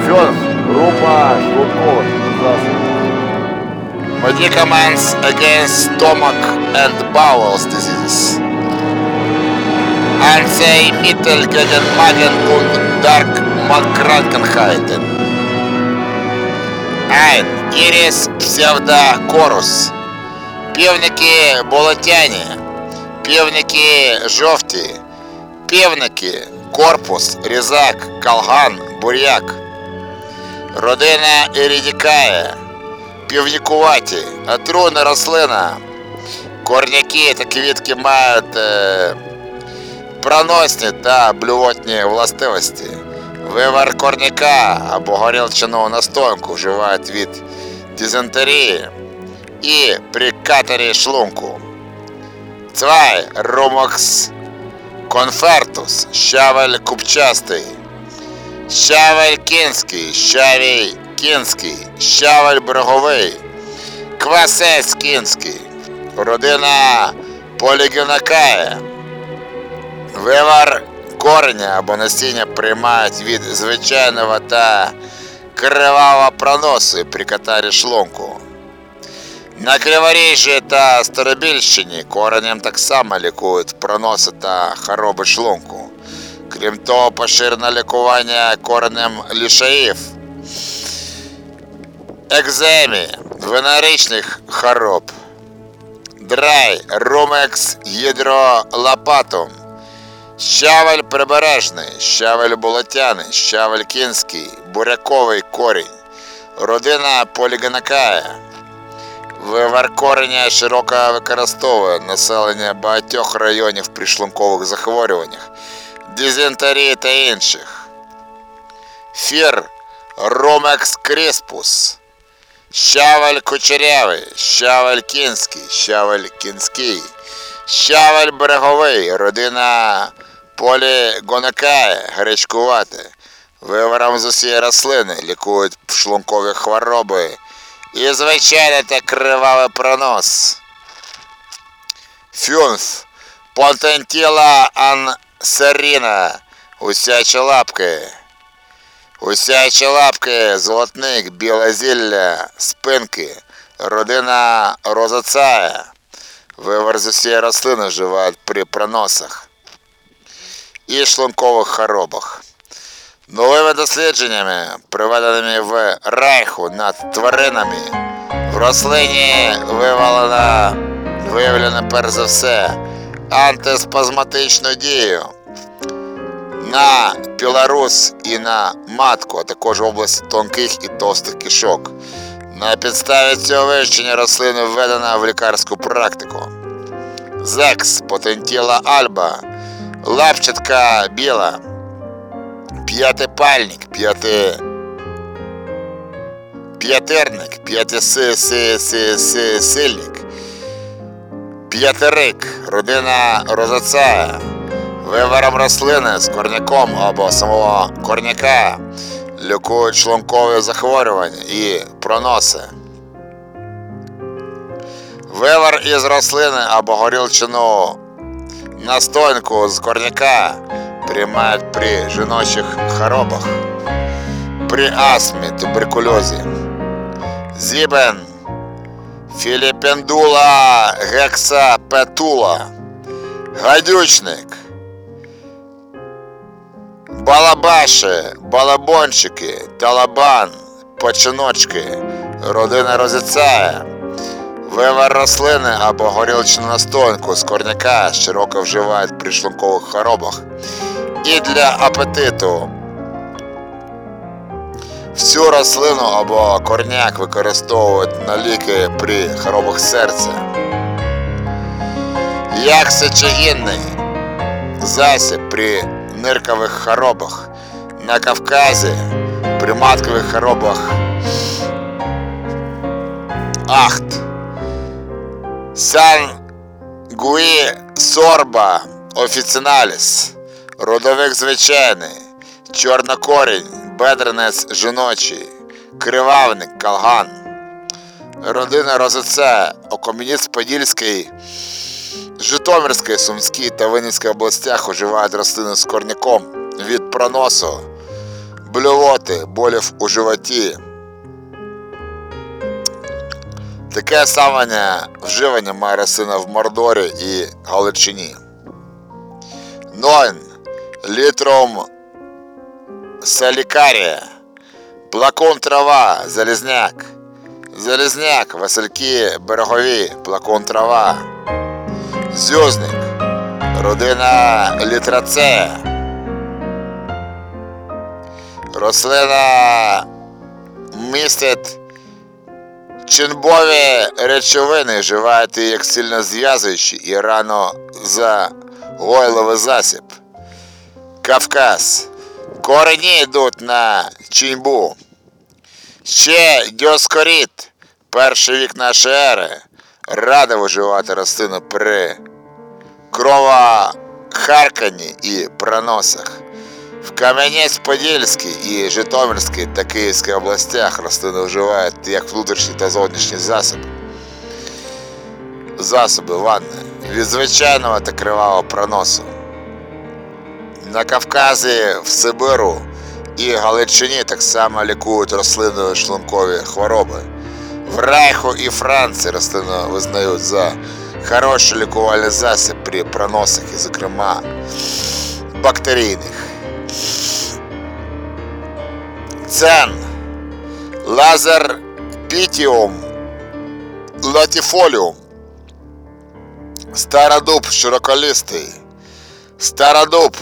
Фьон. Група шлункових засобів. Medicaments against stomach and bowel diseases. Antimittel gegen Magen und Darkkrankheiten. Ein. Iris pseudochorus. Півники болотяні. Півники жовті. Півники, корпус, різак, калган, буряк. Родина ірідікає. Півнікуваті, отруйна рослина. Корняки та квітки мають е, проносні та блювотні властивості. Вивар корняка або горілчану настоянку вживають від дизентерії і при катері шлунку. Цвай, румокс, конфертус, щавель купчастий, щавель кінський, щавій кінський, щавель береговий, квасець кінський, родина полігінакая, вивар кореня або насіння приймають від звичайного та кривавого проносу при катарі шлунку. На Криворіжжі та Старобільщині коренем так само лікують проноси та хвороби шлунку. Крім того, поширене лікування коренем лішаїв, екземі, венеричних хвороб, драй, румекс, гідролапатум, щавель прибережний, щавель болотяний, щавель кінський, буряковий корінь, родина полігонакая. Вивар кореня широко використовує населення багатьох районів при шлункових захворюваннях, дизентерії та інших. Фір Ромекс Кріспус, щавель кучерявий, щавель кінський, щавель кінський, щавель береговий, родина полігонакая, гречкувати. Виваром з усієї рослини лікують шлункові хвороби і звичайно та кривавий пронос. Фюнф, потентіла ансеріна, усячі лапки. Усячі лапки, золотник, біле зілля, спинки, родина розоцая. Вивар з усієї рослини вживають при проносах і шлункових хворобах. Новими дослідженнями, проведеними в Райху над тваринами, в рослині вивалена, виявлено перш за все антиспазматичну дію на пілорус і на матку, а також області тонких і товстих кишок. На підставі цього вивчення рослини введена в лікарську практику. Зекс, потентіла альба, лапчатка біла п'ятипальник, п'яти... п'ятирник, п'ятисильник, п'ятирик, родина розоцая, виваром рослини з корняком або самого корняка, лікують шлункові захворювання і проноси. Вивар із рослини або горілчину настоянку з корняка приймають при жіночих хворобах, при астмі, туберкульозі. Зібен, філіпендула, гексапетула, гадючник, балабаші, балабончики, талабан, починочки, родина розіцяє. Вивар рослини або горілчну настоянку з корняка широко вживають при шлункових хворобах і для апетиту. Всю рослину або корняк використовують на ліки при хворобах серця. Як сечогінний засіб при ниркових хворобах. На Кавказі при маткових хворобах Ахт. Сан Гуї Сорба Офіціналіс. Родовик звичайний. Чорнокорінь, бедренець жіночий, кривавник, калган. Родина Розоце, Окомініст Подільський, Житомирській, Сумській та Винницькій областях уживають рослини з корняком від проносу, блювоти, болів у животі. Таке саме вживання має рослина в Мордорі і Галичині. Нойн літром салікарія, плакон трава, залізняк, залізняк, васильки берегові, плакон трава, зюзник, родина літрацея, рослина містить чинбові речовини, вживають її як сильно зв'язуючі і рано загойловий засіб. Кавказ. Корені йдуть на Чіньбу. Ще діоскоріт, перший вік нашої ери, рада виживати рослину при кровохарканні і проносах. В Кам'янець-Подільській і Житомирській та Київській областях рослини вживають як внутрішні та зовнішні засоби. Засоби ванни від звичайного та кривавого проносу. На Кавказі, в Сибиру і Галичині так само лікують рослиною шлункові хвороби. В Райху і Франції рослину визнають за хороший лікувальний засіб при проносах, і, зокрема, бактерійних. Цен. Лазер пітіум. Латіфоліум Стародуб широколистий Стародуб.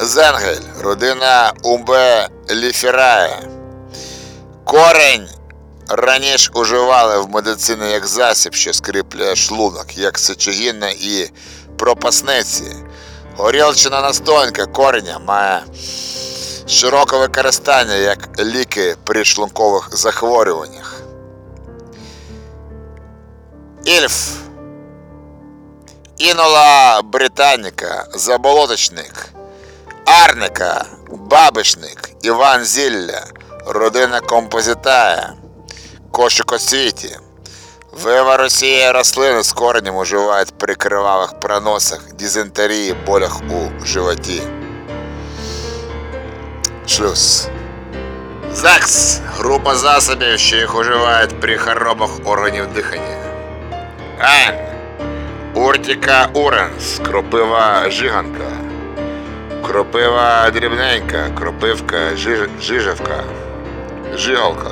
Зенгель, родина Умбеліферає. Корень. Раніше уживали в медицині як засіб, що скріплює шлунок, як сечогінна і пропасниці. Горілчина настоянка кореня має широке використання як ліки при шлункових захворюваннях. Ільф. Інола британіка, заболоточник, арника, бабишник, Іван Зілля, родина композитая, кошикоцвіті. Вива Росія рослини з коренем уживають при кривавих проносах, дизентерії, болях у животі. Шлюз. ЗАГС група засобів, що їх уживають при хворобах органів дихання. Ан. Уртіка уренс, кропива жиганка. Кропива дрібненька, кропивка жиж... жижавка. Жигалка.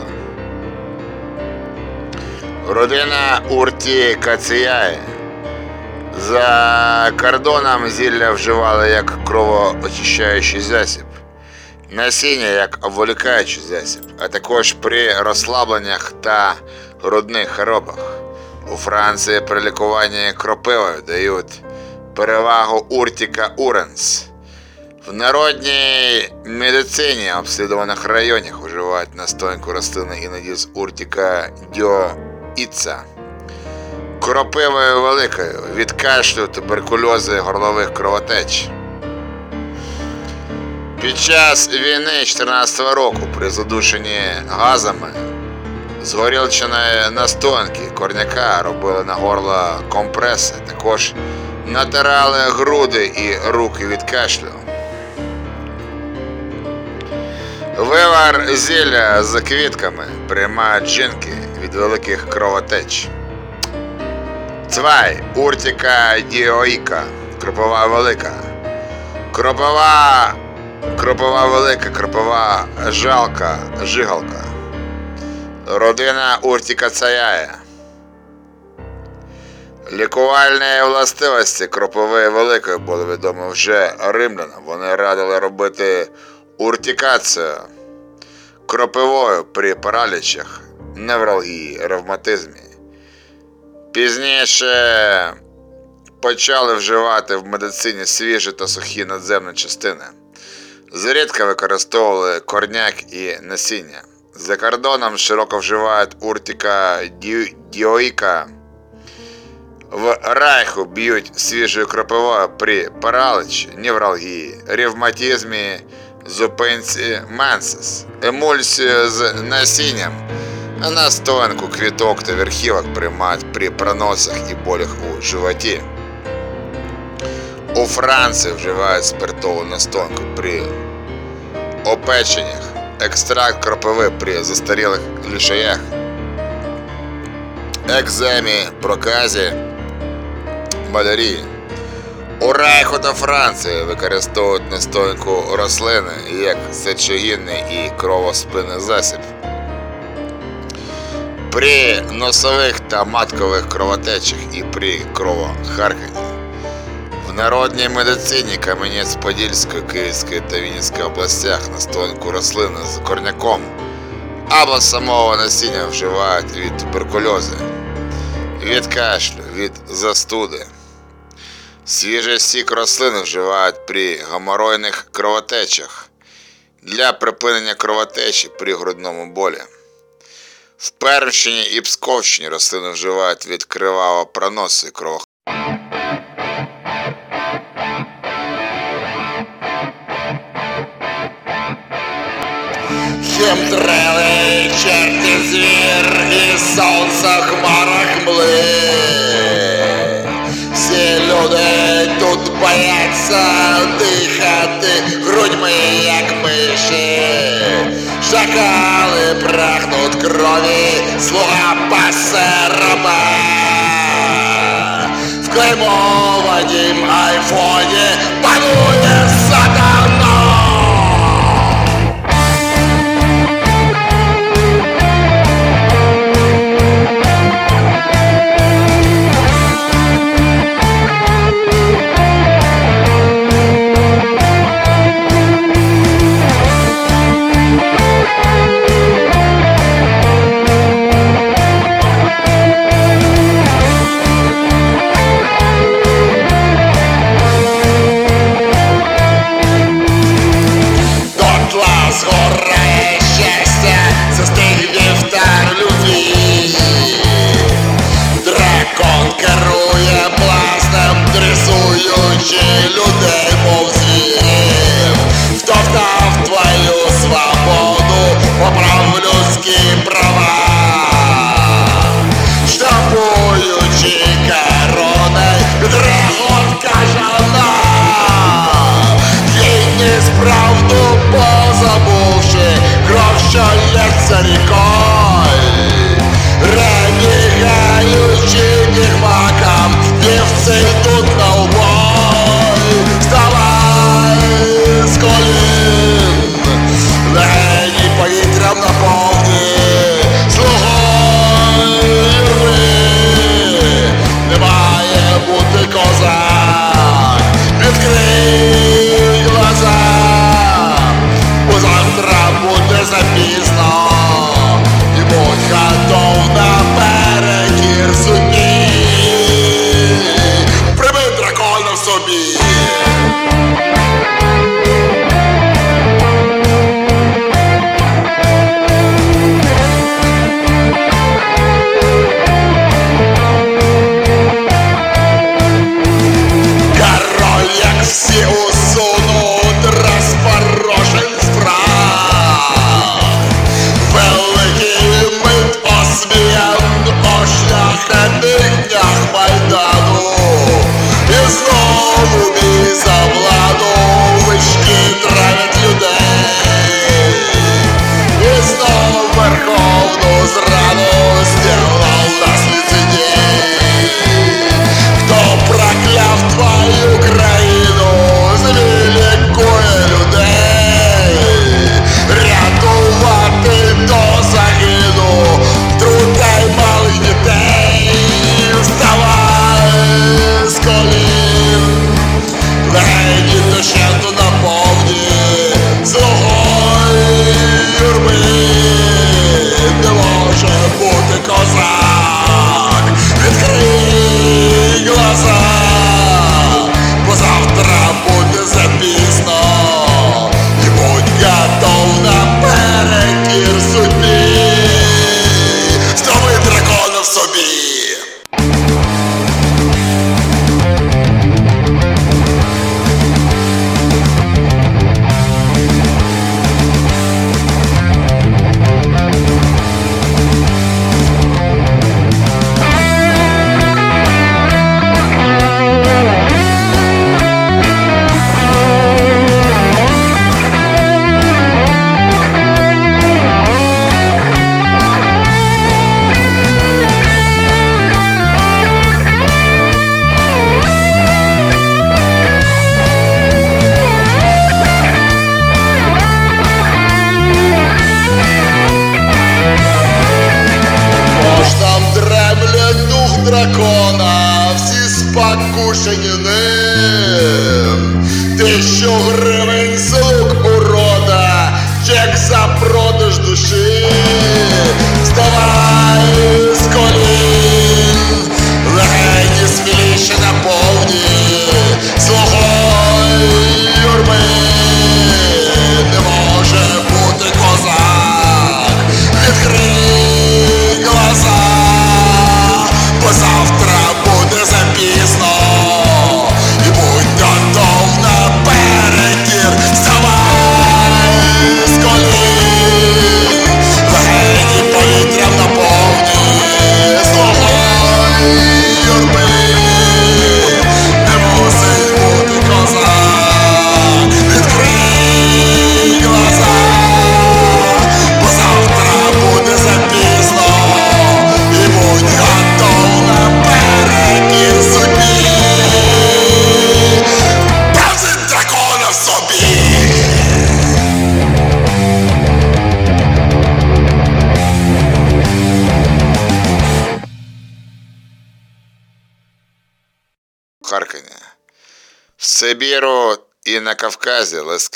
Родина Урті Каціяє. За кордоном зілля вживали як кровоочищаючий засіб, насіння як обволікаючий засіб, а також при розслабленнях та грудних хворобах. У Франції при лікуванні кропивою дають перевагу Уртіка уренс. В народній медицині обслідуваних районах вживають настоянку рослини іноді з Уртіка дьоіца. Кропивою великою від кашлю, туберкульози, горлових кровотеч. Під час війни 14 року при задушенні газами з горілчаної настоянки корняка робили на горло компреси, також натирали груди і руки від кашлю. Вивар зілля з квітками приймають жінки від великих кровотеч. Цвай, уртіка діоїка, кропова велика. Кропова, кропова велика, кропова жалка, жигалка. Родина Уртіка Цаяя. Лікувальні властивості кропової великої були відомі вже римлянам. Вони радили робити уртикацію кропивою при паралічах, невралгії, ревматизмі. Пізніше почали вживати в медицині свіжі та сухі надземні частини. Зрідка використовували корняк і насіння. За кордоном широко вживають уртика діоїка. В райху б'ють свіжою кропивою при параличі, невралгії, ревматизмі, зупинці менсис, емульсію з насінням, а настоянку квіток та верхівок приймають при проносах і болях у животі. У Франції вживають спиртову настоянку при опеченнях, екстракт кропиви при застарілих лішаях, екземі, проказі, малярії. У Райху та Франції використовують настоянку рослини як сечогінний і кровоспинний засіб. При носових та маткових кровотечах і при кровохарканні. В народній медицині Кам'янець-Подільської, Київської та Вінницької областях настоянку рослини з корняком або самого насіння вживають від туберкульозу, від кашлю, від застуди. Свіжий сік рослин вживають при гоморойних кровотечах для припинення кровотечі при грудному болі. В Пермщині і Псковщині рослини вживають від кривавого проносу і кров. Хімтрели, черти звір і сонце хмарах мли. Всі люди тут бояться дихати грудьми, як миші. Шакали прагнуть крові, слуга пасе раба. В клеймованім айфоні панує дресуючи людей, мов звірів. Втоптав твою свободу, поправ людські права. Штампуючи корони, дракон каже нам, Гідність правду позабувши, кров, що лється рікою, Ренегаючи нігмакам, вівці йдуть на убой. З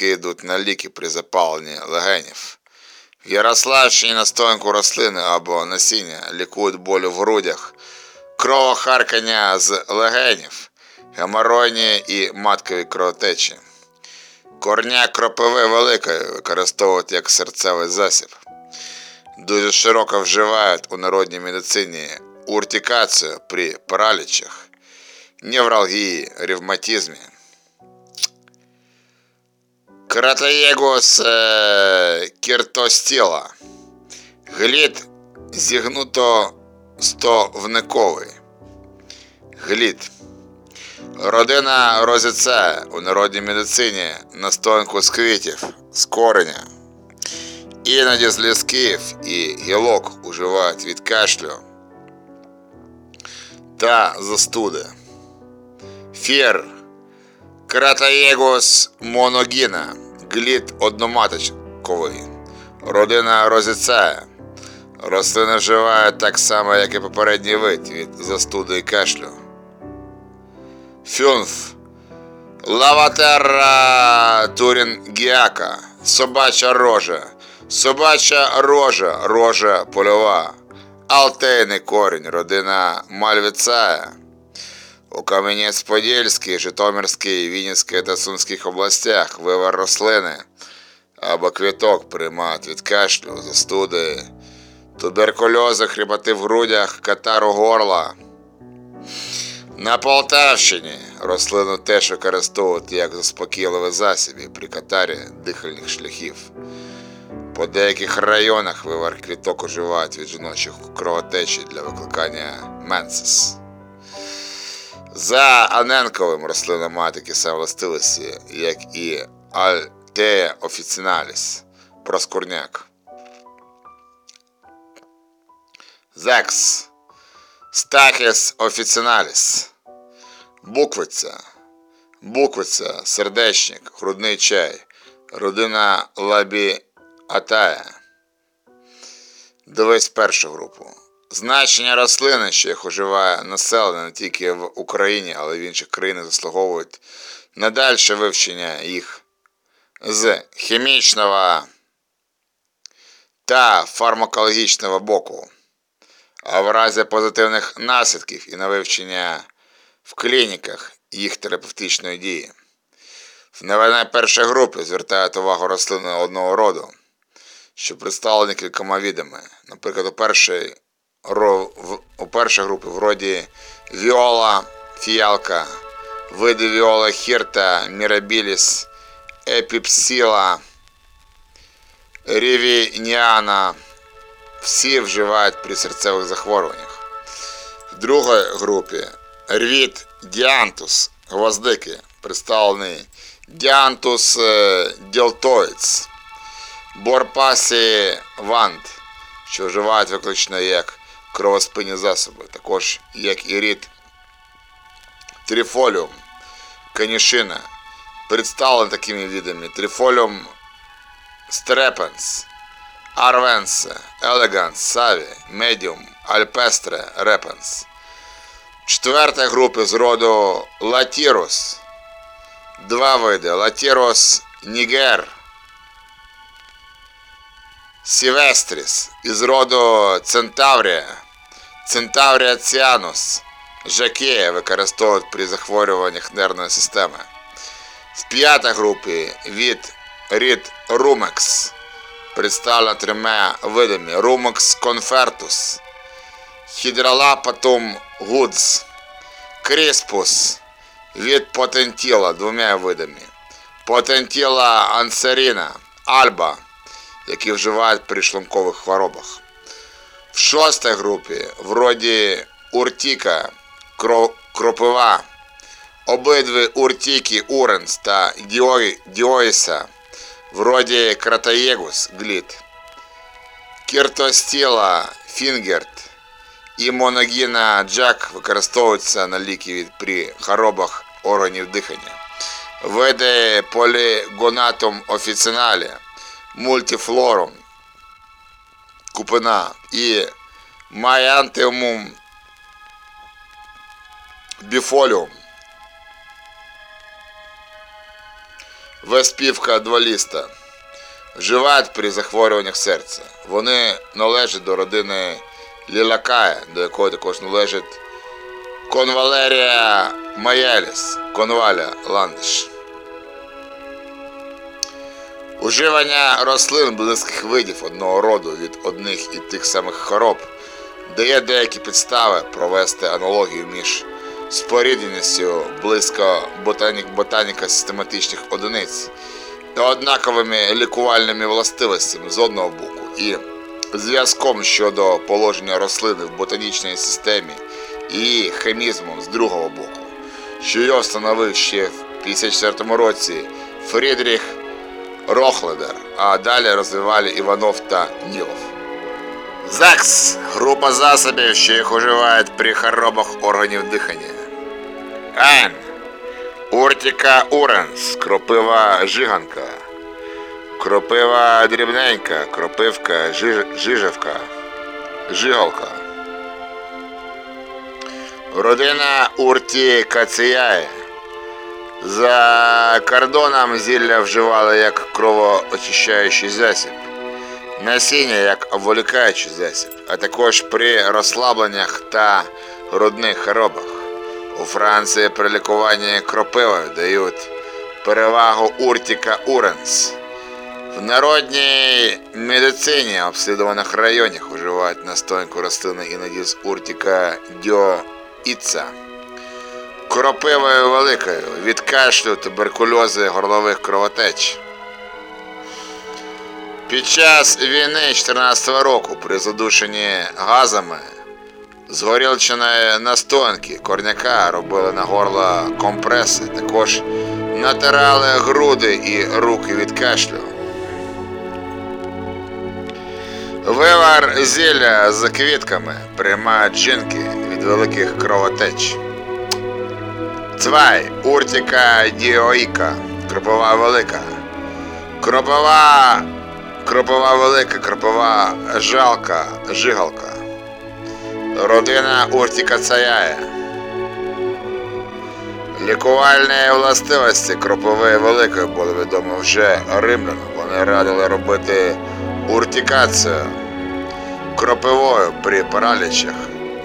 Лески йдуть на ліки при запаленні легенів. В Ярославщині настоянку рослини або насіння лікують болю в грудях, кровохаркання з легенів, геморойні і маткові кровотечі. Корня кропиви великої використовують як серцевий засіб. Дуже широко вживають у народній медицині уртикацію при паралічах, невралгії, ревматизмі. Кратаєгус е, кіртостіла. Глід зігнуто стовниковий. Глід. Родина розіця у народній медицині настоянку з квітів, з кореня. Іноді з лісків і гілок уживають від кашлю та застуди. Фір. Кратаєгус моногіна. Глід одноматочковий. Родина розіця. Рослини вживають так само, як і попередній вид від застуди і кашлю. Фюнф. Лаватера турінгіака. Собача рожа. Собача рожа. Рожа польова. Алтейний корінь. Родина Мальвіцая. У Кам'янець-Подільській, Житомирській, Вінницькій та Сумських областях вивар рослини або квіток приймають від кашлю, застуди, туберкульозу, хрипоти в грудях, катару горла. На Полтавщині рослину теж використовують як заспокійливий засіб при катарі дихальних шляхів. По деяких районах вивар квіток уживають від жіночих кровотечі для викликання менсис. За Аненковим рослина має такі властивості, як і Альтея офіціналіс, проскурняк. Зекс. Стахіс офіціналіс. Буквиця. Буквиця, сердечник, грудний чай. Родина лабіатая. Дивись першу групу. Значення рослини, що їх уживає населення не тільки в Україні, але й в інших країнах заслуговують на дальше вивчення їх з хімічного та фармакологічного боку. А в разі позитивних наслідків і на вивчення в клініках їх терапевтичної дії. В наведеній першій групі звертають увагу рослини одного роду, що представлені кількома видами. Наприклад, у першій у першій групі вроді віола, фіалка, види віола хірта, мірабіліс, епіпсіла, рівініана. Всі вживають при серцевих захворюваннях. В другій групі рвіт діантус, гвоздики, представлений діантус е, ділтоїц, борпасі вант, що вживають виключно як кровоспинні засоби, також як і рід трифоліум, канішина, представлені такими видами трифоліум стрепенс, арвенс, елеганс, саві, медіум, альпестре, репенс. Четверта група з роду Латірус. Два види. Латірус нігер. Сівестріс із роду Центаврія. Центаврія ціанус. Жаке використовують при захворюваннях нервної системи. В п'ятій групі від рід Rumex представлено трьома видами Rumex confertus, Hydralapatum gudz, Crispus від Potentilla двома видами, Potentilla ansarina, Alba, які вживають при шлункових хворобах. В шостій групі вроді Уртіка, Кро- Кропива, обидві Уртіки, Уренс та Діоїса, вроді Кратаєгус, Глід, Кіртостіла, Фінгерт і Моногіна Джак використовуються на ліки від при хворобах органів дихання. Види полігонатум офіціоналі, мультифлорум, купина і Майантимум біфоліум. Веспівка дволіста. Вживають при захворюваннях серця. Вони належать до родини Лілакая, до якої також належить Конвалерія Маєліс, Конваля Ландиш. Уживання рослин близьких видів одного роду від одних і тих самих хвороб дає деякі підстави провести аналогію між спорідненістю близько ботанік ботаніка систематичних одиниць та однаковими лікувальними властивостями з одного боку і зв'язком щодо положення рослини в ботанічній системі і хемізмом з другого боку, що його встановив ще в 54 році Фрідріх Рохледер, а далі розвивали Іванов та Нілов. ЗАКС група засобів, що їх уживають при хворобах органів дихання. Н. Уртіка уренс, кропива жиганка. Кропива дрібненька, кропивка жиж... жижевка. Жигалка. Родина Урті Кацияє. За кордоном зілля вживали як кровоочищаючий засіб, насіння як обволікаючий засіб, а також при розслабленнях та грудних хворобах. У Франції при лікуванні кропивою дають перевагу уртіка уренс. В народній медицині обслідуваних районах вживають настоянку рослини іноді з уртіка діоіца. Кропивою великою від кашлю, туберкульози, горлових кровотеч. Під час війни 14 року при задушенні газами з горілчиної настоянки корняка робили на горло компреси, також натирали груди і руки від кашлю. Вивар зілля з квітками приймають жінки від великих кровотеч. Цвай, уртіка діоїка, кропова велика. Кропова, кропова велика, кропова жалка, жигалка. Родина уртіка цаяє. Лікувальні властивості кропової великої були відомі вже римлянам. Вони радили робити уртикацію кропивою при паралічах,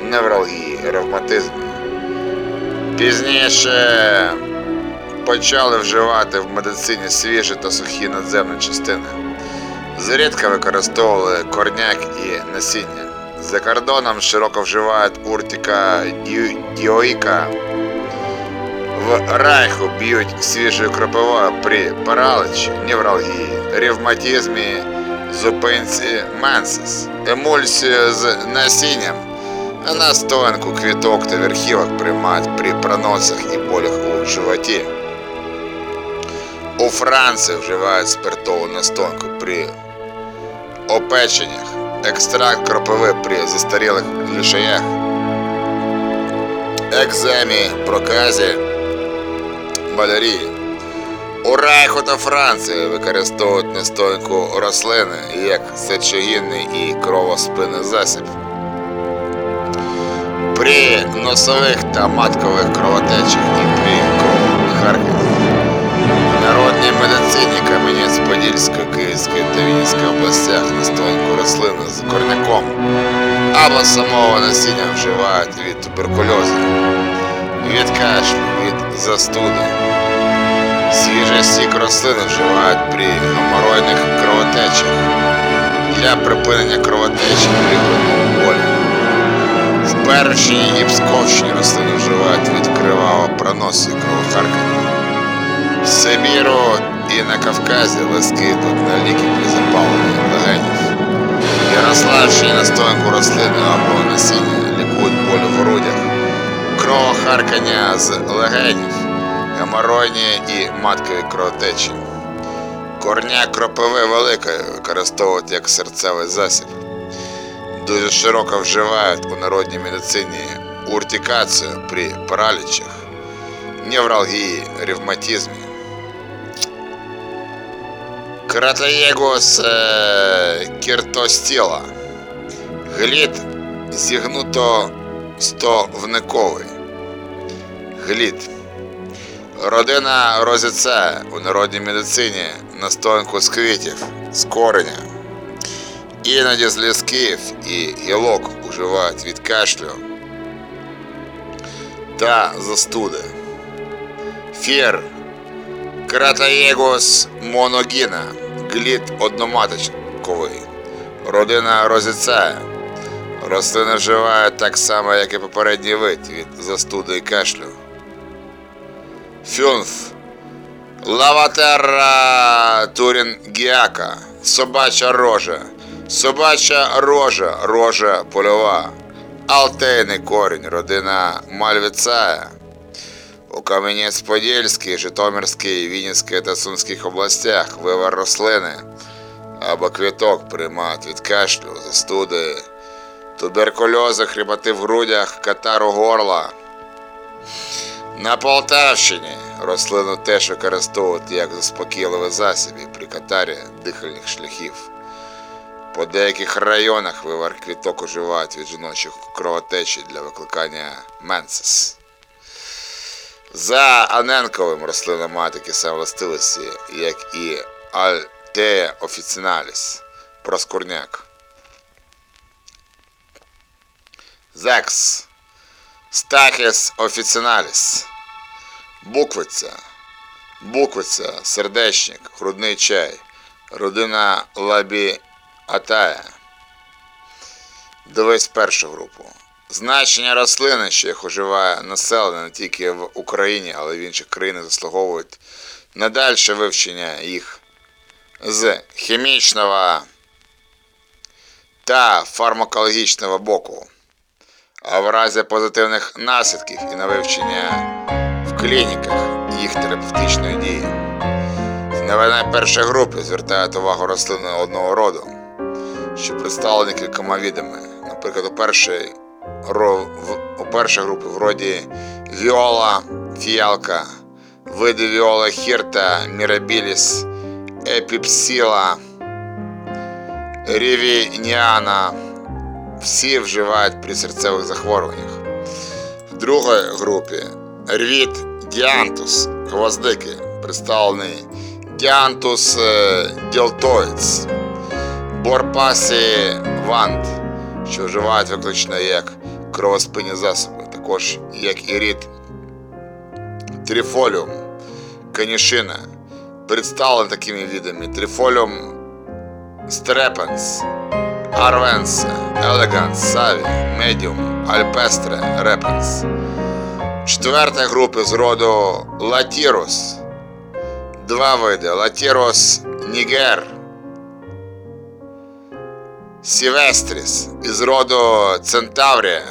невралгії, ревматизмі. Пізніше почали вживати в медицині свіжі та сухі надземні частини. Зрідка використовували корняк і насіння. За кордоном широко вживають уртика дю- діоїка. В райху б'ють свіжою кропивою при параличі, невралгії, ревматизмі, зупинці менсис, емульсію з насінням, а настоянку квіток та верхівок приймають при проносах і болях у животі. У Франції вживають спиртову настоянку при опеченнях, екстракт кропиви при застарілих лишаях, екземі, проказі, малярії. У Райху та Франції використовують настоянку рослини як сечогінний і кровоспинний засіб. При носових та маткових кровотечах і при кровохарканні. Народній медицині Кам'янець-Подільської, Київської та Вінницької областях настоянку рослини з корняком або самого насіння вживають від туберкульозу, від кашлю, від застуди. Свіжий сік рослини вживають при геморойних кровотечах для припинення кровотечі при грудному болі. В першій і псковщині рослини вживають від кривавого проносу і кровохаркання. В Сибіру і на Кавказі лиски йдуть на ліки при запаленні легенів. Ярославщині настоянку рослини або насіння лікують болю в грудях, кровохаркання з легенів, геморойні і маткові кровотечі. Корня кропиви великої використовують як серцевий засіб. Дуже широко вживають у народній медицині уртикацію при паралічах, невралгії, ревматизмі. Кратаєгос е, кіртостіла. Глід зігнуто стовниковий. Глід. Родина розіце у народній медицині настоянку з квітів, з кореня. Іноді з лісків і гілок уживають від кашлю та застуди. Фір Кратаєгос моногіна, глід одноматочковий, родина розіцея. Рослини вживають так само, як і попередній вид від застуди і кашлю. Фюнф. Лаватера турінгіака. Собача рожа. Собача рожа, рожа польова. Алтейний корінь, родина Мальвіцая. У Кам'янець-Подільській, Житомирській, Вінницькій та Сумських областях вивар рослини або квіток приймають від кашлю, застуди, туберкульозу, хрипоти в грудях, катару горла. На Полтавщині рослину теж використовують як заспокійливий засіб при катарі дихальних шляхів. По деяких районах вивар квіток уживають від жіночих кровотечі для викликання менсис. За Аненковим рослина має такі самі властивості, як і Альтея офіціналіс, проскурняк. Зекс. Стахіс офіціналіс. Буквиця. Буквиця, сердечник, грудний чай. Родина лабіатая. Дивись першу групу. Значення рослини, що їх уживає населення не тільки в Україні, але й в інших країнах заслуговують на дальше вивчення їх з хімічного та фармакологічного боку. А в разі позитивних наслідків і на вивчення в клініках їх терапевтичної дії. На першій групі звертають увагу рослини одного роду, що представлені кількома видами. Наприклад, у першій, у першій групі вроді віола, фіалка, види віола хірта, мірабіліс, епіпсіла, рівініана. Всі вживають при серцевих захворюваннях. В другій групі рвіт діантус, гвоздики, представлений діантус е, борпасі вант, що вживають виключно як кровоспинні засоби, також як і рід Trifolium, представлені такими видами Trifolium strepens, arvense, elegans, sativum, medium, alpestre, repens. В четвертій групі з роду Lathyrus. Два види Lathyrus niger, silvestris із роду Centaurea,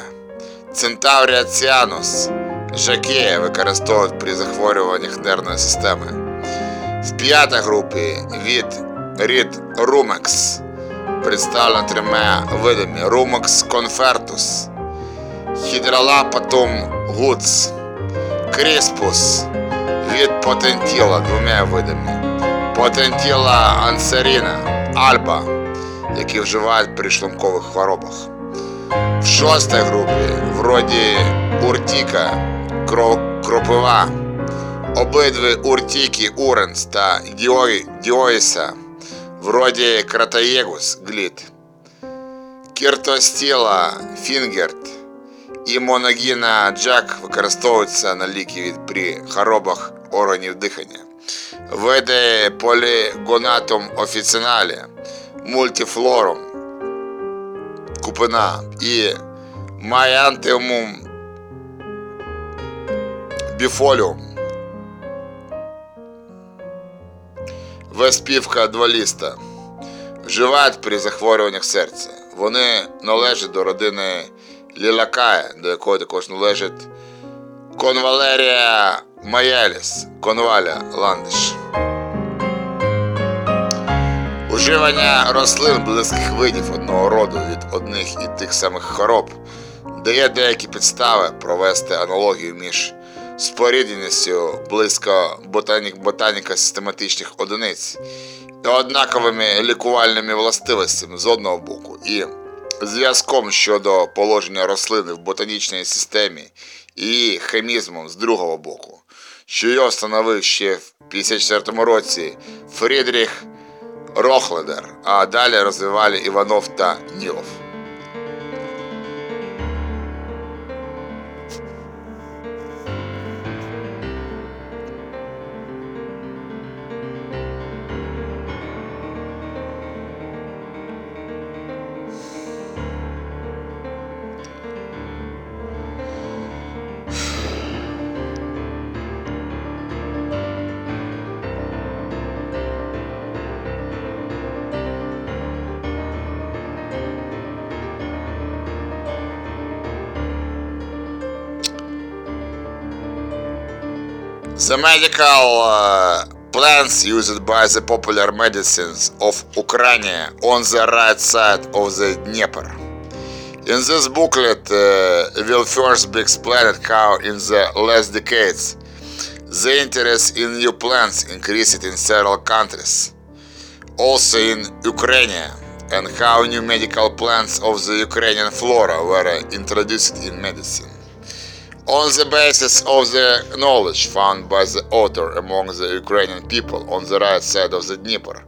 Centaurea cyanus, jacea використовують при захворюваннях нервної системи. В п'ятій групі від рід Rumex. Представлено трьома видами. Rumex confertus, hydrolapathum Huds, crispus від потентіла двома видами, потентіла ансеріна, альба, які вживають при шлункових хворобах. В шостій групі вроді Уртіка, Кропива, обидві Уртіки, Уренс та Діоїса, вроді Кратаєгус, Глід, Кіртостіла, Фінгерт і Моногіна Джак використовуються на ліки від при хворобах органів дихання. Види полігонатум офіціоналі, мультифлорум, купина і Майантимум біфоліум. Веспівка дволіста. Вживають при захворюваннях серця. Вони належать до родини Лілакая, до якої також належить Конвалерія Маяліс, Конваля Ландиш. Уживання рослин близьких видів одного роду від одних і тих самих хвороб дає деякі підстави провести аналогію між спорідненістю близько ботанік, ботаніка систематичних одиниць і однаковими лікувальними властивостями з одного боку і зв'язком щодо положення рослини в ботанічній системі і хемізмом з другого боку, що його встановив ще в 54 році Фрідріх Рохледер, а далі розвивали Іванов та Нілов. The medical uh, plants used by the popular medicines of Ukraine on the right side of the Dnieper. In this booklet uh, will first be explained how in the last decades the interest in new plants increased in several countries, also in Ukraine, and how new medical plants of the Ukrainian flora were introduced in medicine. On the basis of the knowledge found by the author among the Ukrainian people on the right side of the Dnieper,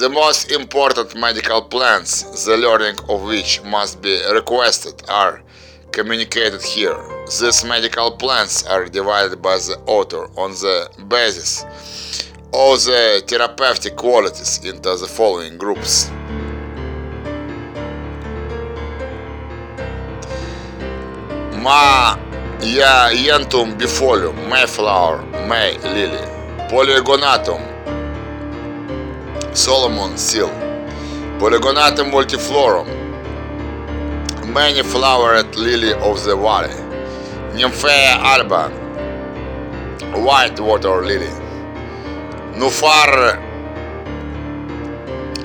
the most important medical plants, the learning of which must be requested, are communicated here. These medical plants are divided by the author on the basis of the therapeutic qualities into the following groups. Ma я bifolium, Mayflower, May lily, Polygonatum, Solomon seal, Polygonatum multiflorum, Many flowered lily of the valley, Nymphea alba, White water lily, Nufar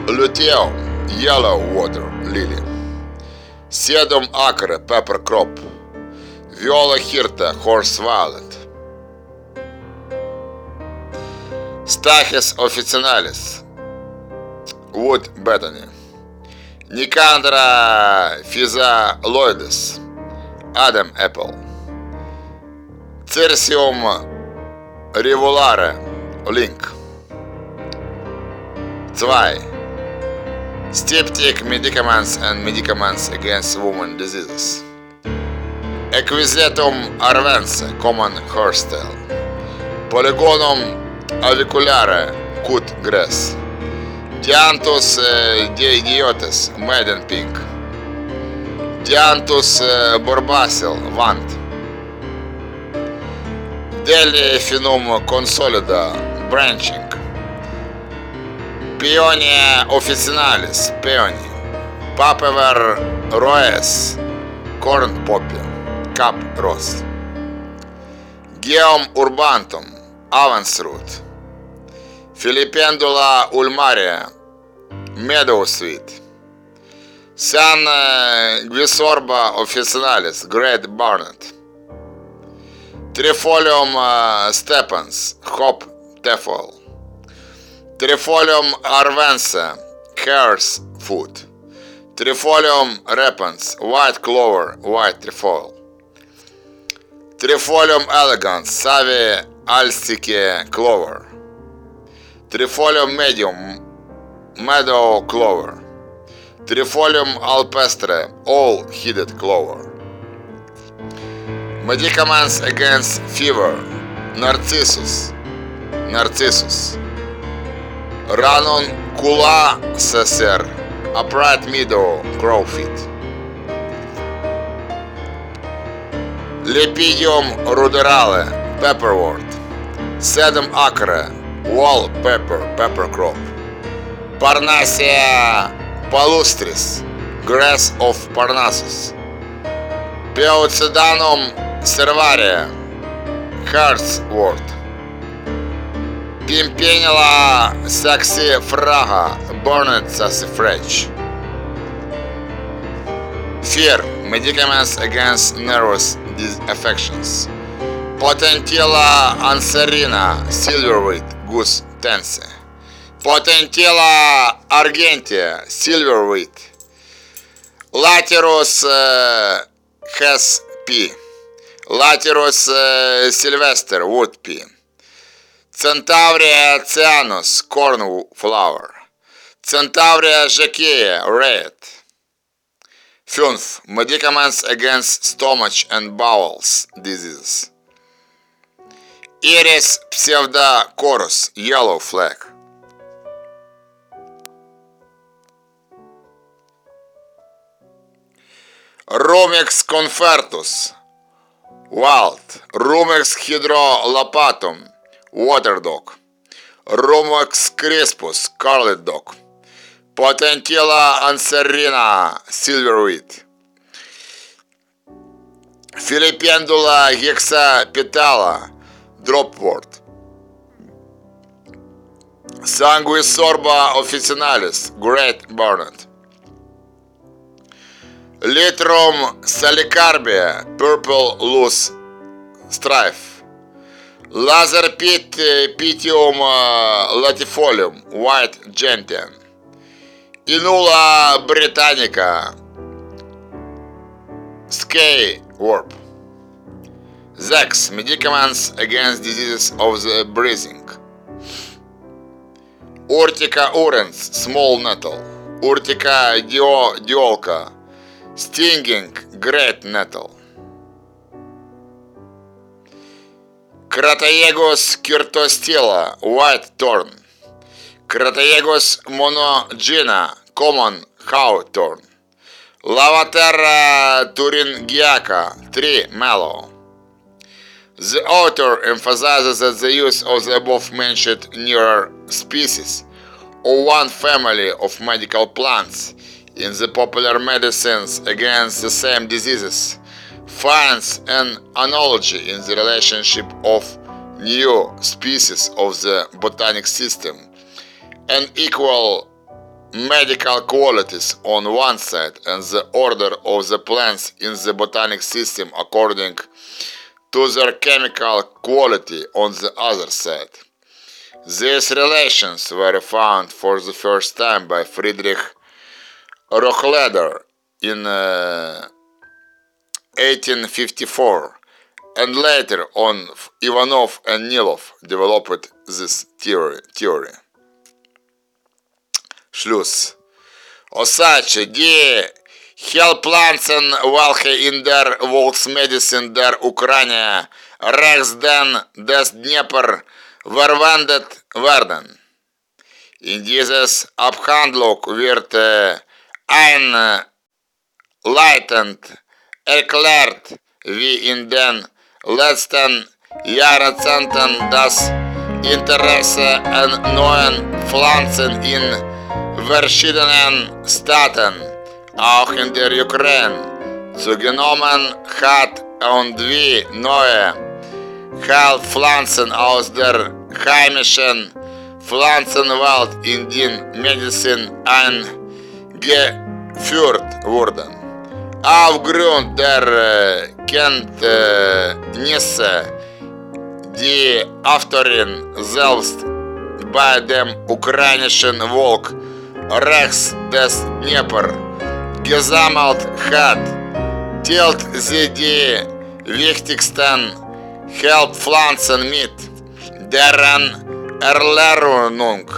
luteum, Yellow water lily, Sedum acre, Pepper crop, Viola hirta, horse violet. Stachys officinalis, wood bethany. Nicandra physioloides, Adam apple. Cirsium rivulare, link. 2. Styptic medicaments and medicaments against woman diseases. Arvense, common hairstyle. Polygonum aviculare, cut grass. Dianthus eh, diidiotis, maiden pink. Dianthus eh, borbacil, vant. Delphinum consolida, branching. Peonia officinalis, peony. Papaver roes, corn poppy. Cap Rose. Geum urbantum, Avansroot. Filipendula ulmaria, Meadow sweet. San eh, Guisorba officinalis, Great Barnet. Trifolium eh, stepans, Hop Tefol. Trifolium arvense, Hare's foot. Trifolium repens, white clover, white trefoil. Trifolium elegans, savi alstike clover. Trifolium medium, meadow clover. Trifolium alpestre, all headed clover. Medicaments against fever, narcissus, narcissus. Ranuncula seser, upright meadow crowfeet. Lepidium ruderale, pepperwort. Sedum acre, wall pepper, pepper crop. Parnassia palustris, grass of Parnassus. Peocedanum cervaria, heartswort. Pimpinella saxifraga, burned sassafrage. Fear, medicaments against nervous affections. Potentilla anserina, silverweed, goose tense. Potentilla argentea, silverweed. Laterus uh, has P. Laterus uh, sylvester, wood pea. Centaurea cyanus, cornflower. Centaurea jacquea, red. Fünf. Medicaments against stomach and bowels diseases. Iris pseudocorus, yellow flag. Rumex confertus, wild. Rumex hydrolapatum, water dog. Rumex crispus, scarlet dog. Potentilla anserina, silverweed. Filipendula hexapetala, dropwort. Sanguisorba officinalis, great burnet. Litrum salicarbia, purple loose strife. Laser pit pitium uh, latifolium, white gentian. Inula britannica, skay warp. Zex, medicaments against diseases of the breathing. Urtica urens, small nettle. Urtica dio, diolka, stinging, great nettle. Crataegus curtostila, white thorn. Crataegus monogena, common hawthorn. Lavaterra thuringiaca, 3 mellow. The author emphasizes that the use of the above mentioned nearer species or one family of medical plants in the popular medicines against the same diseases finds an analogy in the relationship of new species of the botanic system and equal medical qualities on one side and the order of the plants in the botanic system according to their chemical quality on the other side. These relations were found for the first time by Friedrich Rochleder in uh, 1854, and later on Ivanov and Nilov developed this theory. theory. Schluss. Osache, die Hellpflanzen, welche in der Volksmedizin der Ukraine rechts den des Dnieper verwendet werden. In dieses Abhandlung wird äh, einleitend erklärt, wie in den letzten Jahrzehnten das Interesse an neuen Pflanzen in verschiedenen Staaten, auch in der Ukraine, zugenommen hat und wie neue Heilpflanzen aus der heimischen Pflanzenwelt in die Medizin eingeführt wurden. Aufgrund der äh, Kenntnisse, die Autorin selbst bei dem ukrainischen Volk rechts des Dnieper gesammelt hat, tilt sie die wichtigsten Heilpflanzen mit, deren Erlernung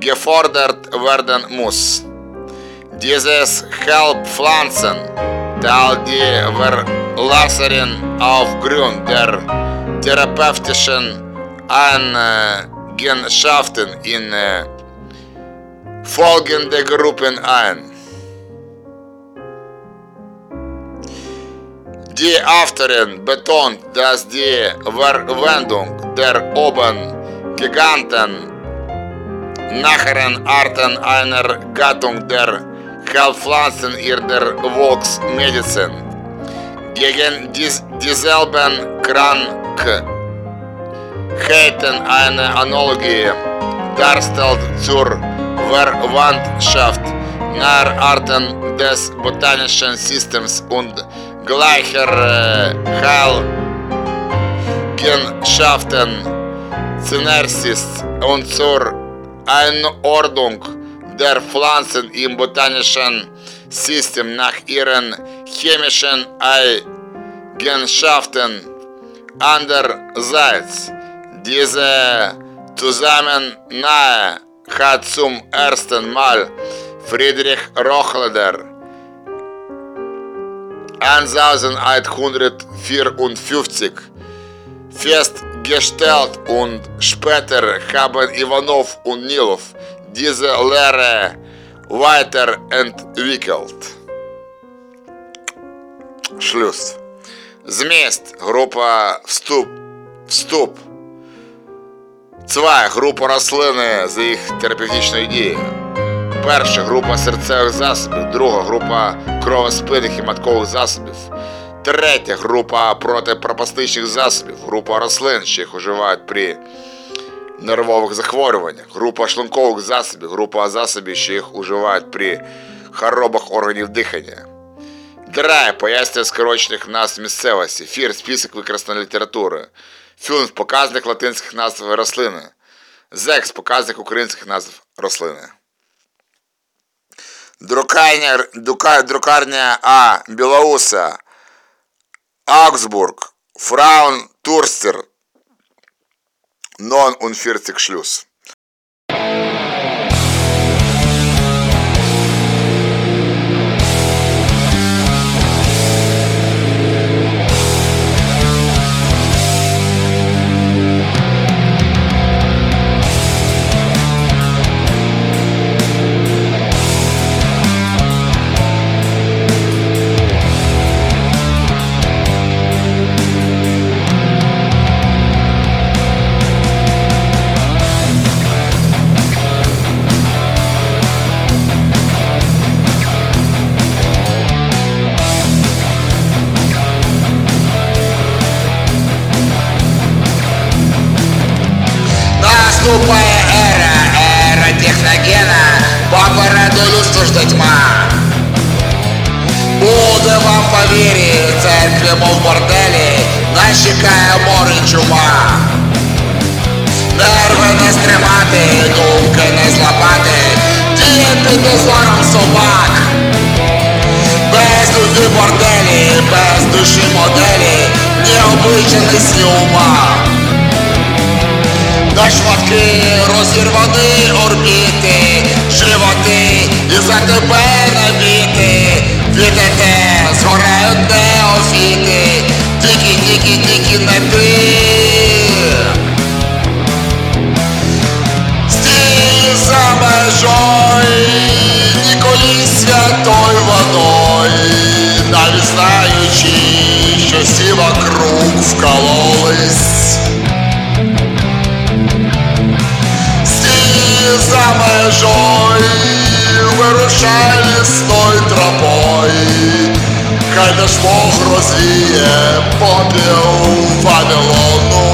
gefordert werden muss. Dieses Heilpflanzen, da die Verlasserin aufgrund der therapeutischen Eigenschaften in äh, folgende Gruppen ein. Die Autorin betont, dass die Verwendung der oben genannten nacheren Arten einer Gattung der Heilpflanzen in der Volksmedizin gegen dies, dieselben Krankheiten eine Analogie darstellt zur Verwandtschaft nach Arten des botanischen Systems und gleicher Heilgenschaften Synersis und zur Einordnung der Pflanzen im botanischen System nach ihren chemischen Eigenschaften. Andererseits, diese Zusammenhänge hat zum ersten Mal Friedrich Rochleder 1154 festgestellt und später haben Ivanov und Nilov diese Lehre weiterentwickelt. Schluss. Зміст. Група вступ. Вступ. 2. Група рослини за їх терапевтичною дією. Перша група серцевих засобів, друга група кровоспинних і маткових засобів, третя група протипропастичних засобів, група рослин, що їх вживають при нервових захворюваннях, група шлункових засобів, група засобів, що їх вживають при хворобах органів дихання. Драй пояснює скорочених назв місцевості, фір список використаної літератури, фюнф показник латинських назв рослини, зекс показник українських назв рослини. Друкарня, друкарня А. Білоуса, Аугсбург, Фраун Турстер, Нон Унфірцик Шлюз. Наступає ера, ера техногена, попереду людство жде тьма. Буде вам повірі, церкві, мов борделі, нас чекає море чума. Нерви не стримати, думки не зламати, діяти дозором собак. Без люди борделі, без душі моделі, ні обличчя, ні сніума. На шматки розірвані орбіти, животи і за тебе набіти. Відете, згорають неофіти, тільки, тільки, тільки не ти. Стій за ніколи святой водой, навіть знаючи, що всі вокруг вкололись. vežioji įvairių šalis toj trapoji, kad aš po Grozije, po Vavilonų.